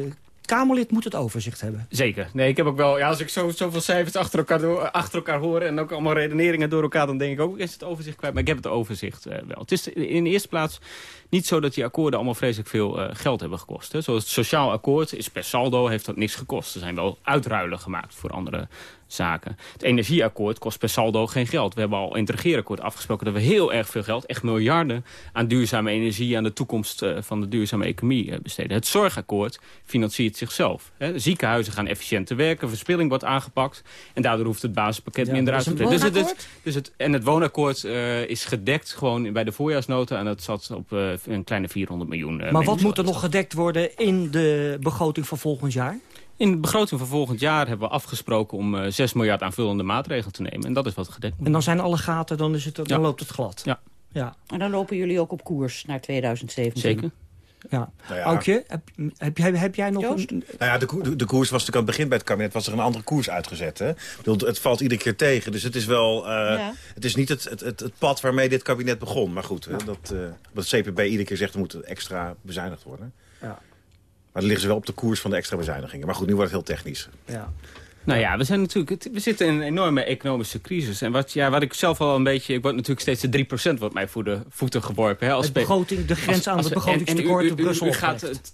S3: Kamerlid moet het overzicht hebben.
S17: Zeker. Nee, ik heb ook wel... Ja, als ik zo, zoveel cijfers achter elkaar, achter elkaar hoor... en ook allemaal redeneringen door elkaar... dan denk ik ook, is het overzicht kwijt. Maar ik heb het overzicht wel. Het is in de eerste plaats niet zo dat die akkoorden... allemaal vreselijk veel geld hebben gekost. Hè. Zoals het sociaal akkoord is per saldo heeft dat niks gekost. Er zijn wel uitruilen gemaakt voor andere zaken. Het energieakkoord kost per saldo geen geld. We hebben al in het regeerakkoord afgesproken... dat we heel erg veel geld, echt miljarden... aan duurzame energie, aan de toekomst eh, van de duurzame economie eh, besteden. Het zorgakkoord financiert zichzelf. Ziekenhuizen gaan efficiënter werken, verspilling wordt aangepakt... en daardoor hoeft het basispakket
S3: Ja,
S17: minder uit te treden. Dus, het- dus het, en het woonakkoord eh, is gedekt gewoon bij de voorjaarsnota... en dat zat op een kleine 400 miljoen.
S3: maar wat moet er nog gedekt worden in de begroting van volgend jaar?
S17: In de begroting van volgend jaar hebben we afgesproken... om eh 6 miljard aanvullende maatregelen te nemen. En dat is wat gedekt moet
S3: En dan zijn alle gaten, dan, is het, dan
S17: Ja.
S3: loopt het glad.
S17: Ja.
S3: Ja,
S2: En dan lopen jullie ook op koers naar 2017.
S17: Zeker.
S3: ja.
S15: Nou ja.
S3: Aukje, heb, heb, jij- heb jij nog
S2: Joost?
S3: een...
S15: Nou ja, de, de, koers was natuurlijk aan het begin bij het kabinet... was er een andere koers uitgezet. Hè? Bedoel, het valt iedere keer tegen. Dus het is wel... eh,
S2: Ja.
S15: Het is niet het, het, het, het pad waarmee dit kabinet begon. Maar goed, hè, dat, eh, wat het CPB iedere keer zegt... er moet extra bezuinigd worden.
S3: Ja.
S15: Maar dan liggen ze wel op de koers van de extra bezuinigingen. Maar goed, nu wordt het heel technisch.
S3: Ja.
S17: Nou ja, we, zijn natuurlijk, we zitten in een enorme economische crisis. En wat, ja, wat ik zelf al een beetje... Ik word natuurlijk steeds de 3% wordt mij voor de voeten geworpen. Hè, als pe-
S3: begroting, de grens aan het begrotingstekort
S17: u-
S3: Brussel
S17: U gaat het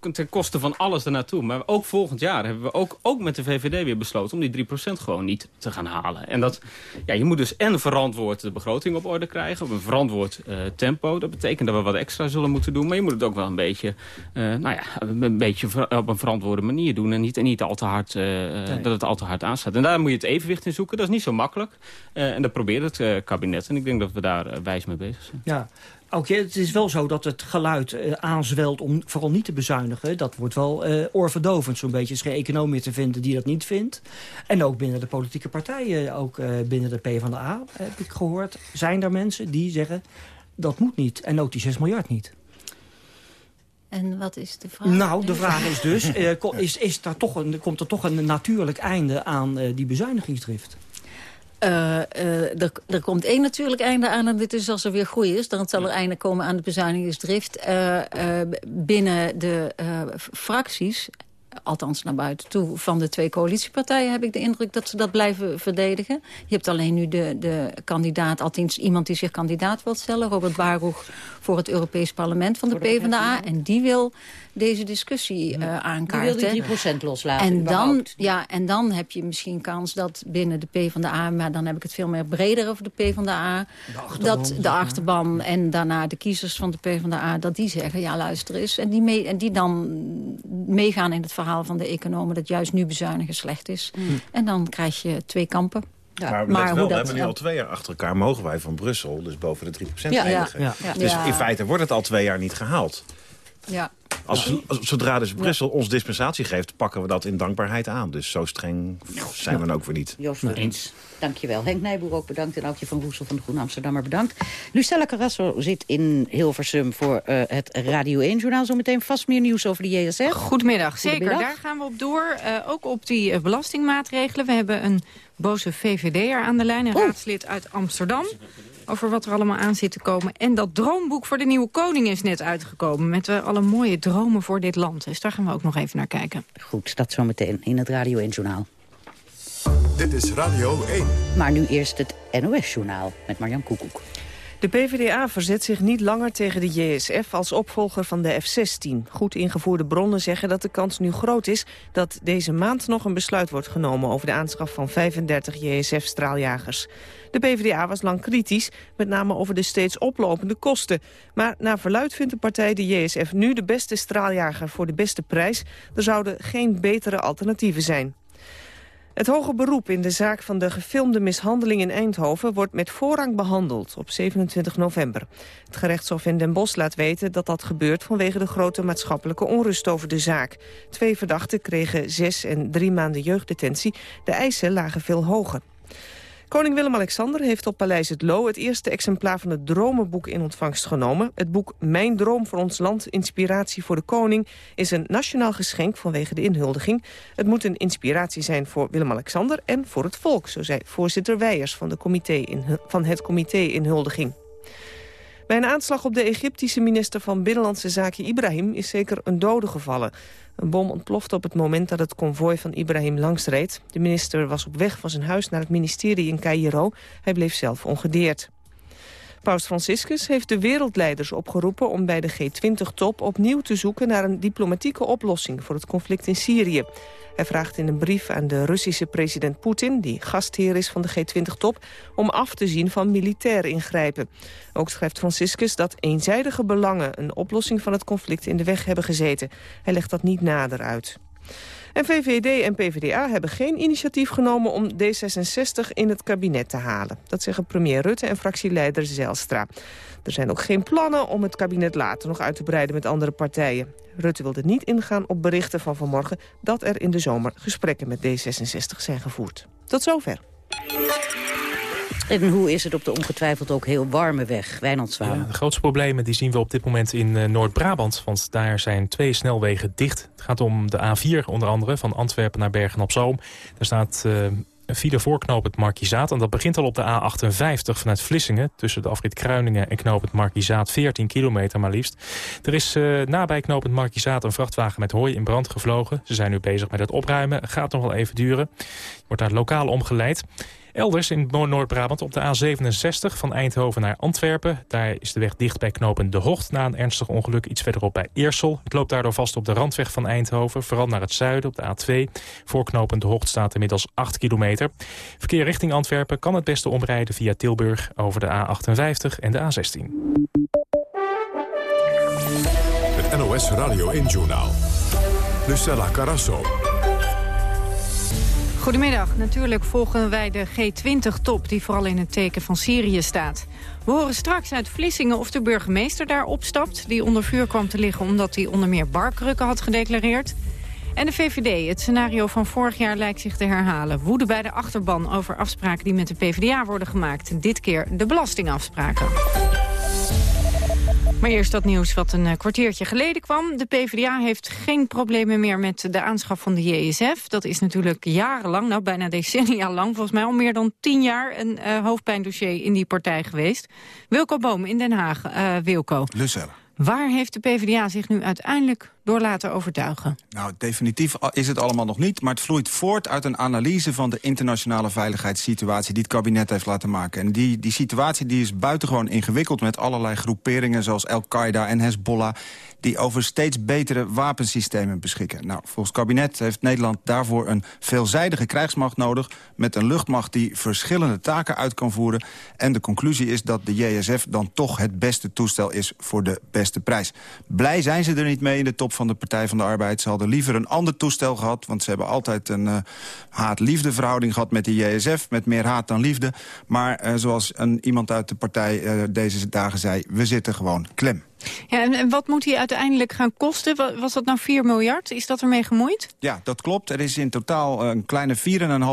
S17: ten, ten koste van alles ernaartoe. Maar ook volgend jaar hebben we ook, ook met de VVD weer besloten... om die 3% gewoon niet te gaan halen. En dat, ja, je moet dus en verantwoord de begroting op orde krijgen... op een verantwoord eh, tempo. Dat betekent dat we wat extra zullen moeten doen. Maar je moet het ook wel een beetje, eh, nou ja, een beetje op een verantwoorde manier doen. En niet, en niet al te hard, eh, dat het al te hard aanstaat. En daar moet je het evenwicht in zoeken. Dat is niet zo makkelijk. Eh, en dat probeert het eh, kabinet. En ik denk dat we daar eh, wijs mee bezig zijn.
S3: Ja. Oké, het is wel zo dat het geluid aanzwelt om vooral niet te bezuinigen. Dat wordt wel oorverdovend zo'n beetje. Er is geen econoom meer te vinden die dat niet vindt. En ook binnen de politieke partijen, ook binnen de PvdA heb ik gehoord... zijn er mensen die zeggen dat moet niet. En ook die 6 miljard niet.
S16: En wat is de vraag?
S3: Nou, de vraag is dus, eh, is, is daar toch een, komt er toch een natuurlijk einde aan eh, die bezuinigingsdrift?
S16: Eh, eh, er, er komt één natuurlijk einde aan en dit is als er weer groei is. Dan zal er einde komen aan de bezuinigingsdrift. Eh, eh, binnen de eh, fracties, althans naar buiten toe... van de twee coalitiepartijen heb ik de indruk dat ze dat blijven verdedigen. Je hebt alleen nu de, de kandidaat, althans iemand die zich kandidaat wil stellen... Robert Baruch voor het Europees Parlement van de, PvdA. En die wil deze discussie eh
S2: Die
S16: aankaarten.
S2: wil die 3% loslaten.
S16: En dan, ja, en dan heb je misschien kans dat binnen de PvdA... maar dan heb ik het veel meer breder over de PvdA... dat de achterban en daarna de kiezers van de PvdA... dat die zeggen, ja luister eens. En die, mee, en die dan meegaan in het verhaal van de economen... dat juist nu bezuinigen slecht is. En dan krijg je twee kampen.
S15: Maar we,
S16: maar hoe
S15: wel, we
S16: dat-
S15: hebben nu al twee jaar achter elkaar... mogen wij van Brussel dus boven de 3%
S16: Ja, ja,
S15: eindigen.
S16: ja, ja.
S15: Dus
S16: Ja.
S15: in feite wordt het al twee jaar niet gehaald.
S16: Ja.
S15: Als, als- zodra dus Brussel ons dispensatie geeft, pakken we dat in dankbaarheid aan. Dus zo streng zijn we dan ook weer niet.
S2: Joost Vullings, dankjewel. Henk Nijboer ook bedankt en Aukje van Roesel van de Groen Amsterdammer bedankt. Lucella Carrasso zit in Hilversum voor eh, het Radio 1-journaal. Zometeen vast meer nieuws over de JSF.
S18: Goedemiddag, zeker. Daar gaan we op door. Eh, ook op die eh, belastingmaatregelen. We hebben een boze VVD'er aan de lijn, een raadslid uit Amsterdam. Over wat er allemaal aan zit te komen. En dat droomboek voor de nieuwe koning is net uitgekomen. Met eh, alle mooie dromen voor dit land. Dus daar gaan we ook nog even naar kijken.
S2: Goed, dat zometeen in het Radio 1-journaal.
S1: Dit is Radio 1.
S2: Maar nu eerst het NOS-journaal met Marjan Koekoek.
S4: De PvdA verzet zich niet langer tegen de JSF als opvolger van de F-16. Goed ingevoerde bronnen zeggen dat de kans nu groot is... dat deze maand nog een besluit wordt genomen... over de aanschaf van 35 JSF-straaljagers. De PvdA was lang kritisch, met name over de steeds oplopende kosten. Maar naar verluid vindt de partij de JSF nu de beste straaljager voor de beste prijs. Er zouden geen betere alternatieven zijn. Het hoge beroep in de zaak van de gefilmde mishandeling in Eindhoven wordt met voorrang behandeld op 27 november. Het gerechtshof in Den Bosch laat weten dat dat gebeurt vanwege de grote maatschappelijke onrust over de zaak. Twee verdachten kregen zes en drie maanden jeugddetentie. De eisen lagen veel hoger. Koning Willem-Alexander heeft op Paleis het Loo het eerste exemplaar van het Dromenboek in ontvangst genomen. Het boek Mijn Droom voor ons land, inspiratie voor de koning, is een nationaal geschenk vanwege de inhuldiging. Het moet een inspiratie zijn voor Willem-Alexander en voor het volk, zo zei voorzitter Weijers van, de comité in, van het comité inhuldiging. Bij een aanslag op de Egyptische minister van Binnenlandse Zaken Ibrahim is zeker een dode gevallen. Een bom ontplofte op het moment dat het konvooi van Ibrahim langsreed. De minister was op weg van zijn huis naar het ministerie in Cairo. Hij bleef zelf ongedeerd. Paus Franciscus heeft de wereldleiders opgeroepen om bij de G20-top opnieuw te zoeken naar een diplomatieke oplossing voor het conflict in Syrië. Hij vraagt in een brief aan de Russische president Poetin, die gastheer is van de G20-top, om af te zien van militair ingrijpen. Ook schrijft Franciscus dat eenzijdige belangen een oplossing van het conflict in de weg hebben gezeten. Hij legt dat niet nader uit. En VVD en PvdA hebben geen initiatief genomen om D66 in het kabinet te halen. Dat zeggen premier Rutte en fractieleider Zijlstra. Er zijn ook geen plannen om het kabinet later nog uit te breiden met andere partijen. Rutte wilde niet ingaan op berichten van vanmorgen dat er in de zomer gesprekken met D66 zijn gevoerd. Tot zover.
S2: En hoe is het op de ongetwijfeld ook heel warme weg, Wijnand Zwaan?
S7: Ja, de grootste problemen die zien we op dit moment in eh, Noord-Brabant. Want daar zijn twee snelwegen dicht. Het gaat om de A4 onder andere, van Antwerpen naar Bergen-op-Zoom. Daar staat uh, een file voor knooppunt Markizaat. En dat begint al op de A58 vanuit Vlissingen... tussen de afrit Kruiningen en knooppunt Markizaat. 14 kilometer maar liefst. Er is uh, nabij knooppunt Markizaat een vrachtwagen met hooi in brand gevlogen. Ze zijn nu bezig met het opruimen. Gaat nog wel even duren. Wordt daar lokaal omgeleid. Elders in Noord-Brabant op de A67 van Eindhoven naar Antwerpen. Daar is de weg dicht bij knopen De Hocht na een ernstig ongeluk iets verderop bij Eersel. Het loopt daardoor vast op de randweg van Eindhoven, vooral naar het zuiden op de A2. Voor knopen De Hocht staat inmiddels 8 kilometer. Verkeer richting Antwerpen kan het beste omrijden via Tilburg over de A58 en de A16.
S1: Het NOS Radio 1-journaal. Lucella Carasso.
S18: Goedemiddag. Natuurlijk volgen wij de G20-top die vooral in het teken van Syrië staat. We horen straks uit Vlissingen of de burgemeester daar opstapt... die onder vuur kwam te liggen omdat hij onder meer barkrukken had gedeclareerd. En de VVD. Het scenario van vorig jaar lijkt zich te herhalen. Woede bij de achterban over afspraken die met de PvdA worden gemaakt. Dit keer de belastingafspraken. Maar eerst dat nieuws wat een kwartiertje geleden kwam. De PvdA heeft geen problemen meer met de aanschaf van de JSF. Dat is natuurlijk jarenlang, nou bijna decennia lang... volgens mij al meer dan tien jaar een uh, hoofdpijndossier in die partij geweest. Wilco Boom in Den Haag. Uh, Wilco.
S19: Lucelle.
S18: Waar heeft de PvdA zich nu uiteindelijk door laten overtuigen?
S19: Nou, definitief is het allemaal nog niet. Maar het vloeit voort uit een analyse van de internationale veiligheidssituatie... die het kabinet heeft laten maken. En die, die situatie die is buitengewoon ingewikkeld... met allerlei groeperingen zoals Al-Qaeda en Hezbollah die over steeds betere wapensystemen beschikken. Nou, volgens het kabinet heeft Nederland daarvoor een veelzijdige krijgsmacht nodig... met een luchtmacht die verschillende taken uit kan voeren. En de conclusie is dat de JSF dan toch het beste toestel is voor de beste prijs. Blij zijn ze er niet mee in de top van de Partij van de Arbeid. Ze hadden liever een ander toestel gehad... want ze hebben altijd een uh, haat-liefde verhouding gehad met de JSF... met meer haat dan liefde. Maar uh, zoals een, iemand uit de partij uh, deze dagen zei... we zitten gewoon klem.
S18: Ja, en, wat moet hij uiteindelijk gaan kosten? Wa- Was dat nou 4 miljard? Is dat ermee gemoeid?
S19: Ja, dat klopt. Er is in totaal eh, een kleine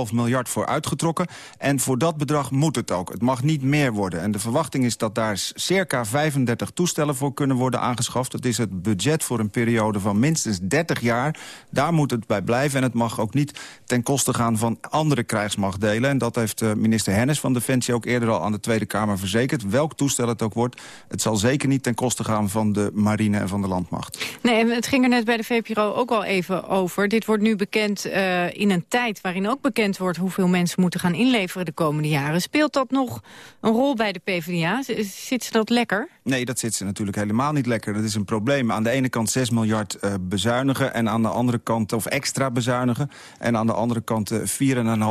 S19: 4,5 miljard voor uitgetrokken. En voor dat bedrag moet het ook. Het mag niet meer worden. En de verwachting is dat daar circa 35 toestellen voor kunnen worden aangeschaft. Dat is het budget voor een periode van minstens 30 jaar. Daar moet het bij blijven. En het mag ook niet ten koste gaan van andere krijgsmachtdelen. En dat heeft eh, minister Hennis van Defensie ook eerder al aan de Tweede Kamer verzekerd. Welk toestel het ook wordt. Het zal zeker niet ten koste gaan van de marine en van de landmacht.
S18: Nee, het ging er net bij de VPRO ook al even over. Dit wordt nu bekend eh, in een tijd waarin ook bekend wordt... hoeveel mensen moeten gaan inleveren de komende jaren. Speelt dat nog een rol bij de PvdA? Zit ze dat lekker?
S19: Nee, dat zit ze natuurlijk helemaal niet lekker. Dat is een probleem. Aan de ene kant 6 miljard eh, bezuinigen... en aan de andere kant, of extra bezuinigen... en aan de andere kant eh,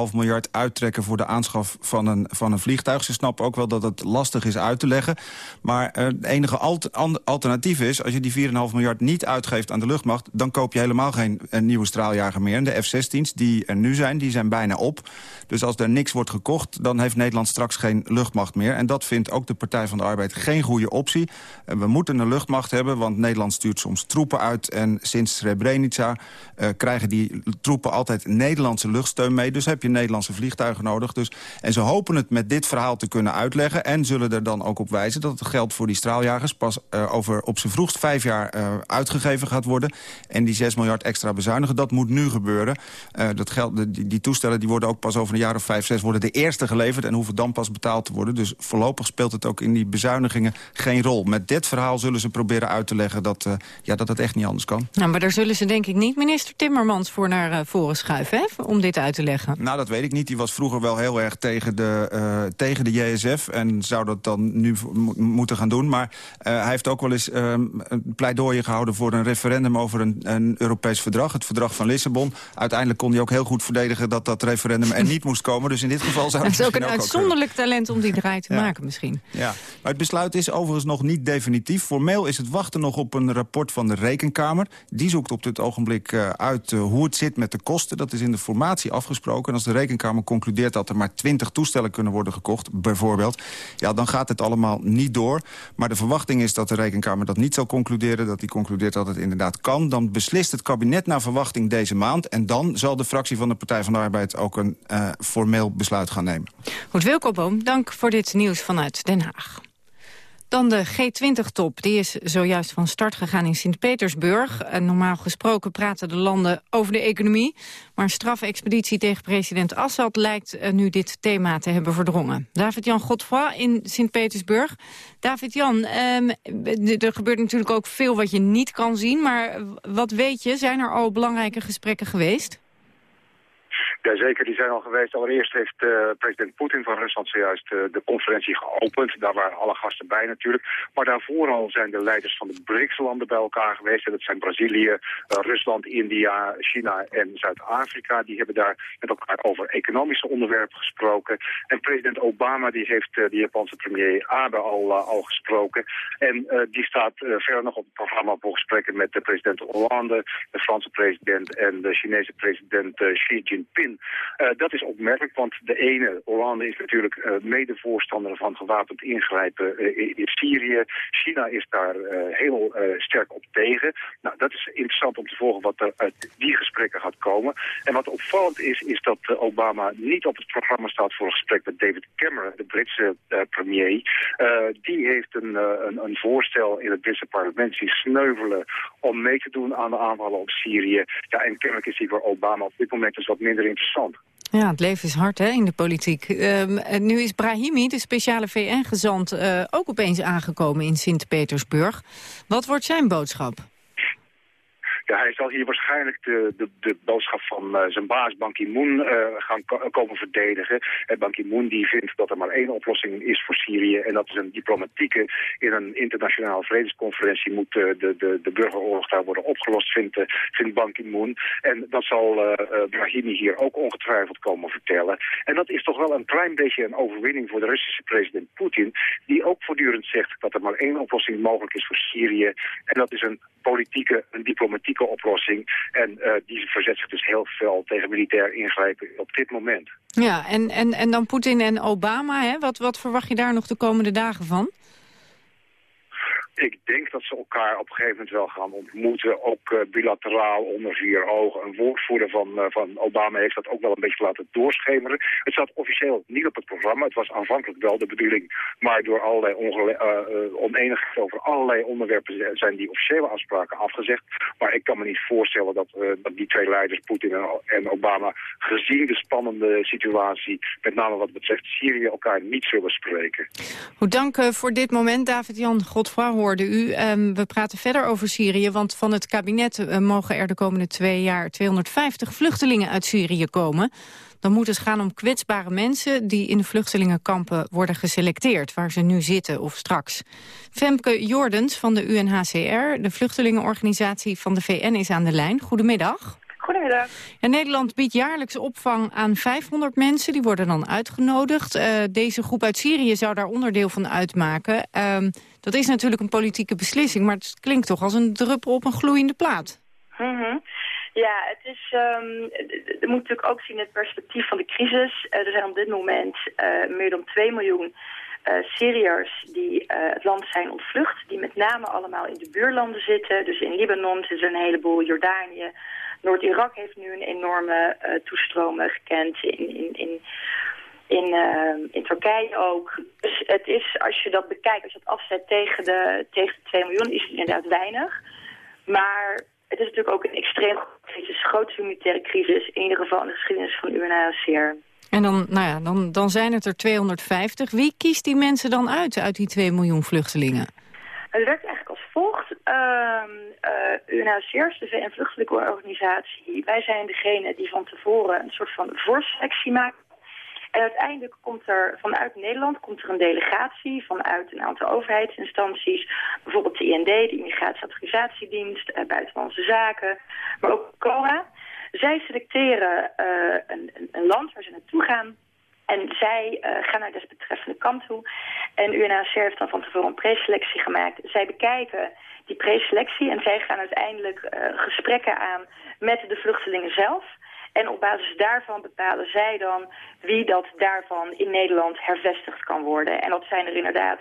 S19: 4,5 miljard uittrekken... voor de aanschaf van een, van een vliegtuig. Ze snappen ook wel dat het lastig is uit te leggen. Maar eh, het enige alternatief is... als je die 4,5 miljard niet uitgeeft aan de luchtmacht... dan koop je helemaal geen eh, nieuwe straaljager meer. En de F-16's die er nu zijn, die zijn bijna op. Dus als er niks wordt gekocht... dan heeft Nederland straks geen luchtmacht meer. En dat vindt ook de Partij van de Arbeid geen goede optie. Eh, We moeten een luchtmacht hebben, want Nederland stuurt soms troepen uit. En sinds Srebrenica eh, krijgen die troepen altijd Nederlandse luchtsteun mee. Dus heb je Nederlandse vliegtuigen nodig. Dus, en ze hopen het met dit verhaal te kunnen uitleggen. En zullen er dan ook op wijzen dat het geld voor die straaljagers... pas eh, over op zijn vroegst vijf jaar uitgegeven gaat worden. En die 6 miljard extra bezuinigen, dat moet nu gebeuren. Dat geld, die, die toestellen die worden ook pas over een jaar of vijf, zes... worden de eerste geleverd en hoeven dan pas betaald te worden. Dus voorlopig speelt het ook in die bezuinigingen geen rol. Met dit verhaal zullen ze proberen uit te leggen dat, eh, ja, dat het echt niet anders kan.
S18: Nou, maar daar zullen ze denk ik niet minister Timmermans voor naar eh, voren schuiven... Hè, om dit uit te leggen.
S19: Nou, dat weet ik niet. Die was vroeger wel heel erg tegen de, eh, tegen de JSF... en zou dat dan nu moeten gaan doen. Maar hij heeft ook wel eens eh, een pleidooi gehouden... voor een referendum over een, een Europees verdrag. Het verdrag van Lissabon. Uiteindelijk kon hij ook heel goed verdedigen... dat dat referendum er niet moest komen. Dus in dit geval zou
S18: Dat
S19: het
S18: is ook een uitzonderlijk talent om die draai te
S19: Ja.
S18: maken misschien.
S19: Ja, maar het besluit is overigens nog niet definitief. Formeel is het wachten nog op een rapport van de Rekenkamer. Die zoekt op dit ogenblik eh, uit eh, hoe het zit met de kosten. Dat is in de formatie afgesproken. En als de Rekenkamer concludeert dat er maar 20 toestellen kunnen worden gekocht, bijvoorbeeld... ja, dan gaat het allemaal niet door. Maar de verwachting is dat de Rekenkamer dat niet zal concluderen. Dat die concludeert dat het inderdaad kan. Dan beslist het kabinet naar verwachting deze maand. En dan zal de fractie van de Partij van de Arbeid ook een eh, formeel besluit gaan nemen.
S18: Goed, Wilco Boom, dank voor dit nieuws vanuit Den Haag. Dan de G20-top. Die is zojuist van start gegaan in Sint-Petersburg. Normaal gesproken praten de landen over de economie. Maar een strafexpeditie tegen president Assad lijkt eh, nu dit thema te hebben verdrongen. David-Jan Godfroy in Sint-Petersburg. David-Jan, ehm, er gebeurt natuurlijk ook veel wat je niet kan zien. Maar wat weet je? Zijn er al belangrijke gesprekken geweest?
S20: Jazeker, die zijn al geweest. Allereerst heeft eh, president Poetin van Rusland zojuist eh, de conferentie geopend. Daar waren alle gasten bij natuurlijk. Maar daarvoor al zijn de leiders van de BRICS-landen bij elkaar geweest. En dat zijn Brazilië, eh, Rusland, India, China en Zuid-Afrika. Die hebben daar met elkaar over economische onderwerpen gesproken. En president Obama die heeft de Japanse premier Abe al, al gesproken. En die staat verder nog op het programma voor gesprekken met de president Hollande, de Franse president en de Chinese president Xi Jinping. Eh, dat is opmerkelijk, want de ene, Hollande, is natuurlijk eh, mede-voorstander van gewapend ingrijpen eh, in, Syrië. China is daar heel sterk op tegen. Nou, dat is interessant om te volgen wat er uit die gesprekken gaat komen. En wat opvallend is, is dat Obama niet op het programma staat voor een gesprek met David Cameron, de Britse premier. Die heeft een, een, een voorstel in het Britse parlement zien sneuvelen om mee te doen aan de aanvallen op Syrië. Ja, en kennelijk is die voor Obama op dit moment dus wat minder interessant.
S18: Ja, het leven is hard hè, in de politiek. Ehm, nu is Brahimi, de speciale VN-gezant, eh, ook opeens aangekomen in Sint-Petersburg. Wat wordt zijn boodschap?
S20: Hij zal hier waarschijnlijk de, de, de boodschap van eh, zijn baas Ban Ki-moon eh, gaan ko- komen verdedigen. En Ban Ki-moon die vindt dat er maar één oplossing is voor Syrië. En dat is een diplomatieke. In een internationale vredesconferentie moet eh, de, de, de burgeroorlog daar worden opgelost, vindt, vindt Ban Ki-moon. En dat zal Brahimi hier ook ongetwijfeld komen vertellen. En dat is toch wel een klein beetje een overwinning voor de Russische president Poetin. Die ook voortdurend zegt dat er maar één oplossing mogelijk is voor Syrië. En dat is een politieke, een diplomatieke oplossing. En eh, die verzet zich dus heel fel tegen militair ingrijpen op dit moment.
S18: Ja, en, en, en dan Poetin en Obama, hè? Wat, wat verwacht je daar nog de komende dagen van?
S20: Ik denk dat ze elkaar op een gegeven moment wel gaan ontmoeten. Ook uh, bilateraal onder vier ogen. Een woordvoerder van, uh, van Obama heeft dat ook wel een beetje laten doorschemeren. Het zat officieel niet op het programma. Het was aanvankelijk wel de bedoeling. Maar door allerlei uh, oneenigheid over allerlei onderwerpen zijn die officiële afspraken afgezegd. Maar ik kan me niet voorstellen dat, dat die twee leiders, Poetin en, Obama, gezien de spannende situatie, met name wat betreft Syrië, elkaar niet zullen spreken.
S18: Goed, dank voor dit moment, David-Jan Godfroy u. Um, we praten verder over Syrië, want van het kabinet uh, mogen er de komende twee jaar 250 vluchtelingen uit Syrië komen. Dan moet het gaan om kwetsbare mensen die in de vluchtelingenkampen worden geselecteerd, waar ze nu zitten of straks. Femke Jordens van de UNHCR, de vluchtelingenorganisatie van de VN, is aan de lijn. Goedemiddag.
S21: Goedemiddag.
S18: Nederland biedt jaarlijks opvang aan 500 mensen. Die worden dan uitgenodigd. Uh, deze groep uit Syrië zou daar onderdeel van uitmaken. Uh, dat is natuurlijk een politieke beslissing, maar het klinkt toch als een druppel op een gloeiende plaat.
S21: Mm -hmm. Ja, het is, um, je moet natuurlijk ook zien het perspectief van de crisis. Uh, er zijn op dit moment uh, meer dan 2 miljoen uh, Syriërs die uh, het land zijn ontvlucht. Die met name allemaal in de buurlanden zitten. Dus in Libanon zit er een heleboel, Jordanië. Noord-Irak heeft nu een enorme uh, toestromen gekend. In, in, in in, uh, in Turkije ook. Dus het is, als je dat bekijkt, als je dat afzet tegen de, tegen de 2 miljoen, is het inderdaad weinig. Maar het is natuurlijk ook een extreem crisis, grote humanitaire crisis, in ieder geval in de geschiedenis van UNHCR.
S18: En dan, nou ja, dan, dan zijn het er 250. Wie kiest die mensen dan uit, uit die 2 miljoen vluchtelingen?
S21: Het werkt eigenlijk als volgt. Uh, uh, UNHCR, de VN-vluchtelingenorganisatie, wij zijn degene die van tevoren een soort van voorselectie maken en uiteindelijk komt er vanuit Nederland komt er een delegatie vanuit een aantal overheidsinstanties. Bijvoorbeeld de IND, de Immigratieadministratiedienst, uh, Buitenlandse Zaken, maar ook COA. Zij selecteren uh, een, een, land waar ze naartoe gaan. En zij uh, gaan naar desbetreffende kamp toe. En UNHCR heeft dan van tevoren een preselectie gemaakt. Zij bekijken die preselectie en zij gaan uiteindelijk uh, gesprekken aan met de vluchtelingen zelf. En op basis daarvan bepalen zij dan wie dat daarvan in Nederland hervestigd kan worden. En dat zijn er inderdaad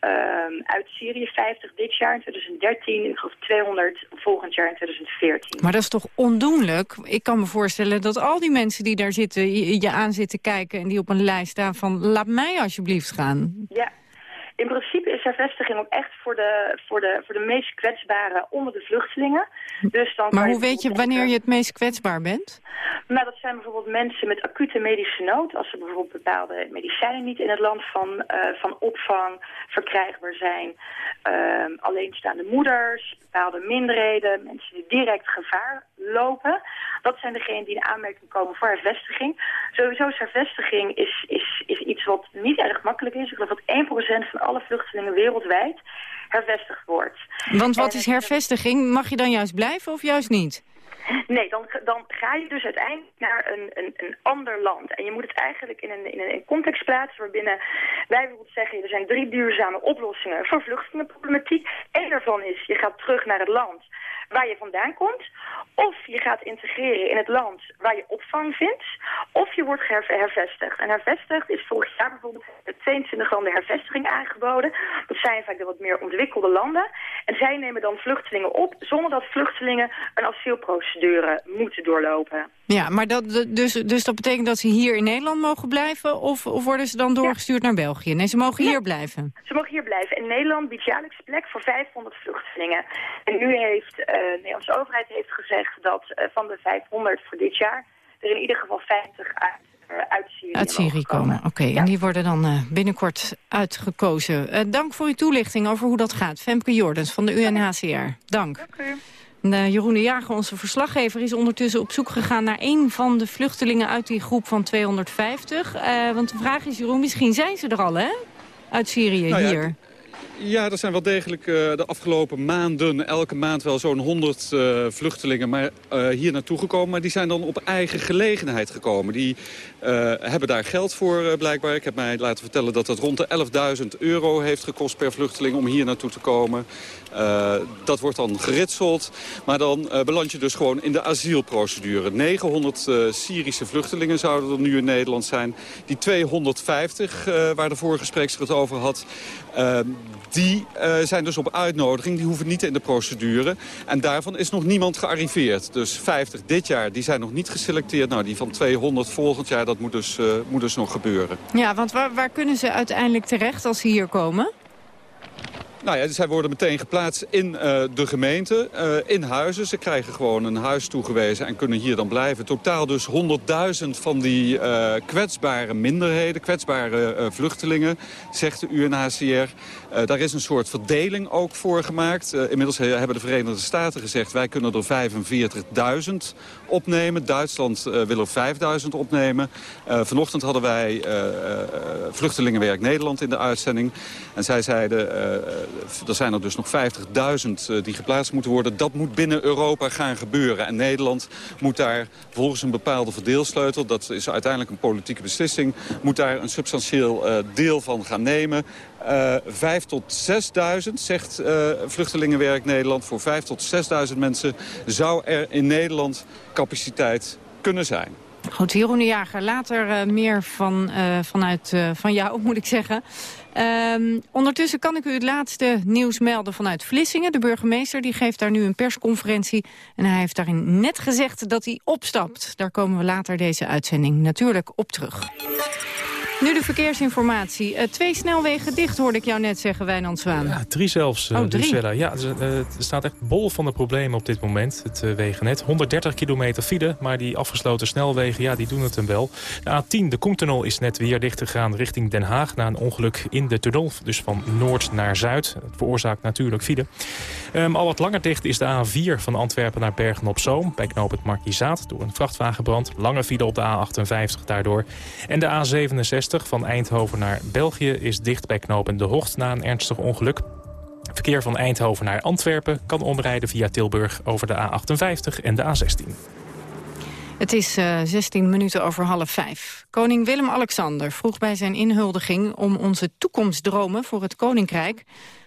S21: um, uit Syrië 50 dit jaar in 2013, ik geloof 200 volgend jaar in 2014.
S18: Maar dat is toch ondoenlijk? Ik kan me voorstellen dat al die mensen die daar zitten, je aan zitten kijken en die op een lijst staan van laat mij alsjeblieft gaan.
S21: Ja, in principe is hervestiging ook echt voor de, voor de, voor de meest kwetsbare onder de vluchtelingen. Dus dan
S18: maar hoe weet je wanneer je het meest kwetsbaar bent?
S21: Nou, dat zijn bijvoorbeeld mensen met acute medische nood. Als er bijvoorbeeld bepaalde medicijnen niet in het land van, uh, van opvang verkrijgbaar zijn. Uh, alleenstaande moeders, bepaalde minderheden, mensen die direct gevaar lopen. Dat zijn degenen die in aanmerking komen voor hervestiging. Sowieso is hervestiging is, is, is iets wat niet erg makkelijk is. Ik geloof dat 1% van alle vluchtelingen wereldwijd hervestigd wordt.
S18: Want wat is hervestiging? Mag je dan juist blijven of juist niet?
S21: Nee, dan, dan ga je dus uiteindelijk naar een, een, een ander land. En je moet het eigenlijk in een, in een context plaatsen waarbinnen wij bijvoorbeeld zeggen... er zijn drie duurzame oplossingen voor vluchtelingenproblematiek. Eén daarvan is, je gaat terug naar het land waar je vandaan komt. Of je gaat integreren in het land waar je opvang vindt. Of je wordt hervestigd. En hervestigd is vorig jaar bijvoorbeeld 22 landen hervestiging aangeboden. Dat zijn vaak de wat meer ontwikkelde landen. En zij nemen dan vluchtelingen op zonder dat vluchtelingen een asielprocedure moeten doorlopen.
S18: Ja, maar dat, dus, dus dat betekent dat ze hier in Nederland mogen blijven? Of, of worden ze dan doorgestuurd naar België? Nee, ze mogen hier blijven.
S21: Ze mogen hier blijven. In Nederland biedt jaarlijks plek voor 500 vluchtelingen. En nu heeft uh, de Nederlandse overheid heeft gezegd dat uh, van de 500 voor dit jaar... er in ieder geval 50 uit, uh, uit Syrië,
S18: uit Syrië komen. Oké, okay, ja. en die worden dan binnenkort uitgekozen. dank voor uw toelichting over hoe dat gaat. Femke Jordens van de UNHCR. Dank.
S21: Dank u.
S18: Uh, Jeroen de Jager, onze verslaggever, is ondertussen op zoek gegaan naar een van de vluchtelingen uit die groep van 250. Uh, want de vraag is, Jeroen, misschien zijn ze er al, hè? Uit Syrië,
S22: nou ja,
S18: hier.
S22: Ja, er zijn wel degelijk uh, de afgelopen maanden, elke maand wel zo'n 100 uh, vluchtelingen maar, uh, hier naartoe gekomen. Maar die zijn dan op eigen gelegenheid gekomen. Die hebben daar geld voor blijkbaar. Ik heb mij laten vertellen dat dat rond de 11.000 euro heeft gekost per vluchteling om hier naartoe te komen. Dat wordt dan geritseld. Maar dan beland je dus gewoon in de asielprocedure. 900 Syrische vluchtelingen zouden er nu in Nederland zijn. Die 250, waar de vorige spreekster het over had die eh, zijn dus op uitnodiging. Die hoeven niet in de procedure. En daarvan is nog niemand gearriveerd. Dus 50 dit jaar, die zijn nog niet geselecteerd. Nou, die van 200 volgend jaar, dat moet dus, moet dus nog gebeuren.
S18: Ja, want waar, waar kunnen ze uiteindelijk terecht als ze hier komen?
S22: Nou ja, zij worden meteen geplaatst in uh, de gemeente, uh, in huizen. Ze krijgen gewoon een huis toegewezen en kunnen hier dan blijven. Totaal dus 100.000 van die uh, kwetsbare minderheden, kwetsbare vluchtelingen, zegt de UNHCR. Daar is een soort verdeling ook voor gemaakt. inmiddels hebben de Verenigde Staten gezegd, wij kunnen er 45.000 opnemen. Duitsland wil er 5.000 opnemen. vanochtend hadden wij Vluchtelingenwerk Nederland in de uitzending. En zij zeiden er zijn er dus nog 50.000 uh, die geplaatst moeten worden. Dat moet binnen Europa gaan gebeuren. En Nederland moet daar volgens een bepaalde verdeelsleutel... dat is uiteindelijk een politieke beslissing... moet daar een substantieel deel van gaan nemen. Uh, 5 tot 6.000, zegt uh, Vluchtelingenwerk Nederland. Voor 5 tot 6.000 mensen zou er in Nederland capaciteit kunnen zijn.
S18: Goed, Jeroen Jager, later uh, meer van, vanuit van jou, moet ik zeggen. Um, ondertussen kan ik u het laatste nieuws melden vanuit Vlissingen. De burgemeester die geeft daar nu een persconferentie. En hij heeft daarin net gezegd dat hij opstapt. Daar komen we later deze uitzending natuurlijk op terug. Nu de verkeersinformatie. Uh, twee snelwegen dicht, hoorde ik jou net zeggen, Wijnand Zwaan.
S7: Ja, drie zelfs, uh,
S18: oh, drie.
S7: Ja, uh, er staat echt bol van de problemen op dit moment, het wegennet. 130 kilometer file, maar die afgesloten snelwegen, ja, die doen het hem wel. De A10, de Koentunnel, is net weer dicht gegaan richting Den Haag... na een ongeluk in de tunnel, dus van noord naar zuid. Het veroorzaakt natuurlijk file. Um, al wat langer dicht is de A4 van Antwerpen naar Bergen-op-Zoom... bij knoop het Markizaat door een vrachtwagenbrand. Lange file op de A58 daardoor. En de A67 van Eindhoven naar België is dicht bij knopen De na een ernstig ongeluk. Verkeer van Eindhoven naar Antwerpen kan omrijden via Tilburg over de A58 en de A16.
S18: Het is uh, 16 minuten over half vijf. Koning Willem-Alexander vroeg bij zijn inhuldiging om onze toekomstdromen voor het Koninkrijk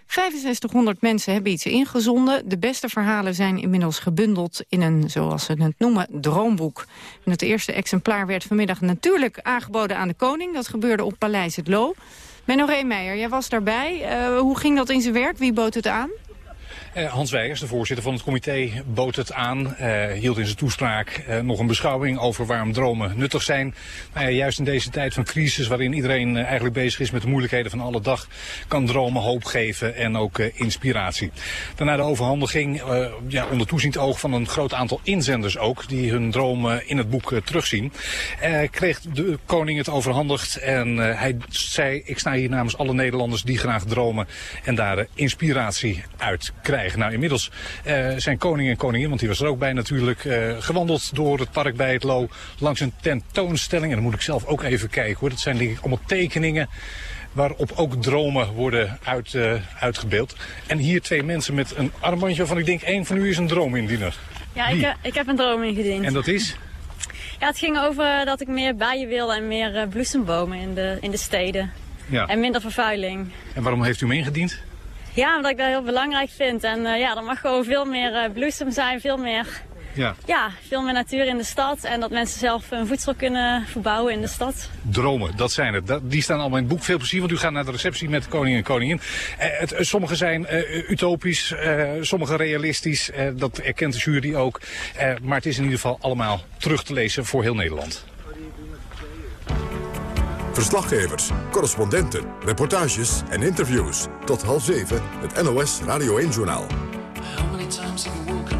S18: 6500 mensen hebben iets ingezonden. De beste verhalen zijn inmiddels gebundeld in een, zoals ze het noemen, droomboek. En het eerste exemplaar werd vanmiddag natuurlijk aangeboden aan de koning. Dat gebeurde op Paleis het Loo. Menno Reemeijer, jij was daarbij. Uh, hoe ging dat in zijn werk? Wie bood het aan?
S23: Uh, Hans Weijers, de voorzitter van het comité, bood het aan. Uh, hield in zijn toespraak uh, nog een beschouwing over waarom dromen nuttig zijn. Nou juist in deze tijd van crisis, waarin iedereen eigenlijk bezig is met de moeilijkheden van alle dag, kan dromen hoop geven en ook inspiratie. Daarna de overhandiging, ja, onder toeziend oog van een groot aantal inzenders ook, die hun dromen in het boek terugzien. kreeg de koning het overhandigd en hij zei, ik sta hier namens alle Nederlanders die graag dromen en daar inspiratie uit krijgen. Nou, inmiddels uh, zijn koning en koningin, want die was er ook bij natuurlijk, uh, gewandeld door het park bij het Lo langs een tentoonstelling. En dan moet ik zelf ook even kijken hoor. Dat zijn denk ik allemaal tekeningen waarop ook dromen worden uit, uh, uitgebeeld. En hier twee mensen met een armbandje waarvan ik denk, één van u is een droomindiener.
S24: Ja, ik, ik, heb een droom ingediend.
S23: En dat is?
S24: Ja, het ging over dat ik meer bijen wil en meer bloesembomen in de, in de steden. Ja. En minder vervuiling.
S23: En waarom heeft u hem ingediend?
S24: Ja, omdat ik dat heel belangrijk vind. En uh, ja, er mag gewoon veel meer uh, bloesem zijn, veel meer,
S23: ja.
S24: Ja, veel meer natuur in de stad. En dat mensen zelf hun voedsel kunnen verbouwen in de stad.
S23: Dromen, dat zijn het. Dat, die staan allemaal in het boek. Veel plezier, want u gaat naar de receptie met koning en koningin. Eh, het, sommige zijn uh, utopisch, sommige realistisch. dat erkent de jury ook. maar het is in ieder geval allemaal terug te lezen voor heel Nederland.
S1: Verslaggevers, correspondenten, reportages en interviews. Tot half zeven, het NOS Radio 1-journaal.
S25: How many times have you woken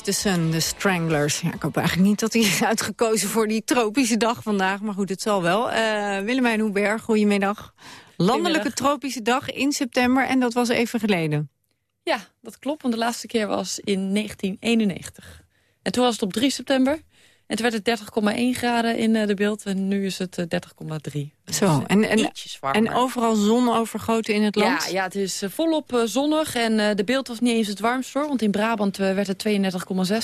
S25: the Sun,
S18: de Stranglers. Ja, ik hoop eigenlijk niet dat hij is uitgekozen voor die tropische dag vandaag. Maar goed, het zal wel. Eh Willemijn Hoeberg, goedemiddag. Landelijke tropische dag in september en dat was even geleden.
S26: Ja, dat klopt, want de laatste keer was in 1991. En toen was het op 3 september. En toen werd het 30,1 graden in eh, de beeld. En nu is het eh, 30,3.
S18: Zo, en, en,
S26: warmer.
S18: en overal zon overgoten in het land?
S26: Ja, ja, het is eh, volop eh, zonnig. En eh, de beeld was niet eens het warmst hoor. Want in Brabant eh, werd het 32,6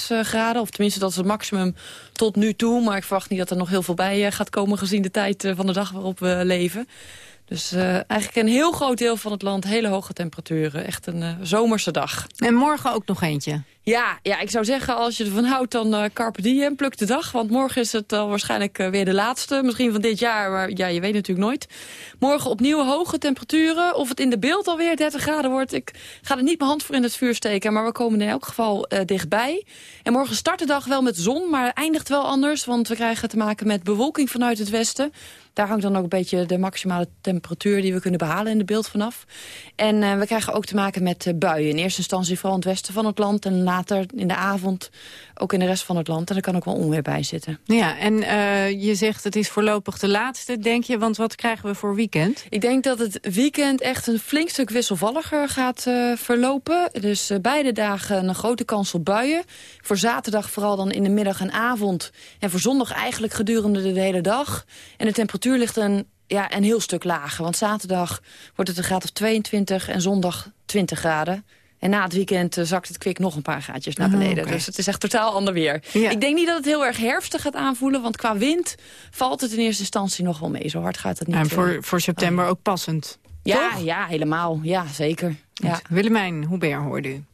S26: eh, graden. Of tenminste, dat is het maximum tot nu toe. Maar ik verwacht niet dat er nog heel veel bij eh, gaat komen... gezien de tijd eh, van de dag waarop we leven. Dus eh, eigenlijk een heel groot deel van het land, hele hoge temperaturen. Echt een eh, zomerse dag.
S18: En morgen ook nog eentje?
S26: Ja, ja, ik zou zeggen, als je ervan houdt, dan eh carpe pluk de dag. Want morgen is het al waarschijnlijk eh, weer de laatste. Misschien van dit jaar, maar ja, je weet natuurlijk nooit. Morgen opnieuw hoge temperaturen. Of het in de beeld alweer 30 graden wordt. Ik ga er niet mijn hand voor in het vuur steken. Maar we komen in elk geval eh, dichtbij. En morgen start de dag wel met zon, maar eindigt wel anders. Want we krijgen te maken met bewolking vanuit het westen. Daar hangt dan ook een beetje de maximale temperatuur die we kunnen behalen in de beeld vanaf. En eh, we krijgen ook te maken met eh, buien. In eerste instantie vooral in het westen van het land. En later in de avond ook in de rest van het land. En er kan ook wel onweer bij zitten.
S18: Ja, en eh, je zegt het is voorlopig de laatste, denk je? Want wat krijgen we voor weekend?
S26: Ik denk dat het weekend echt een flink stuk wisselvalliger gaat eh, verlopen. Dus eh, beide dagen een grote kans op buien. Voor zaterdag vooral dan in de middag en avond. En voor zondag eigenlijk gedurende de hele dag. En de temperatuur ligt een, ja, een heel stuk lager. Want zaterdag wordt het een graad of 22 en zondag 20 graden. En na het weekend eh, zakt het kwik nog een paar graadjes naar
S18: Ah,
S26: beneden. Dus het is echt totaal ander weer.
S18: Ja.
S26: Ik denk niet dat het heel erg herfstig gaat aanvoelen. Want qua wind valt het in eerste instantie nog wel mee. Zo hard gaat het niet.
S18: En
S26: eh,
S18: voor, voor september ook passend.
S26: ja, ja, helemaal. Ja, zeker. Ja.
S18: Willemijn Hubert hoorde u.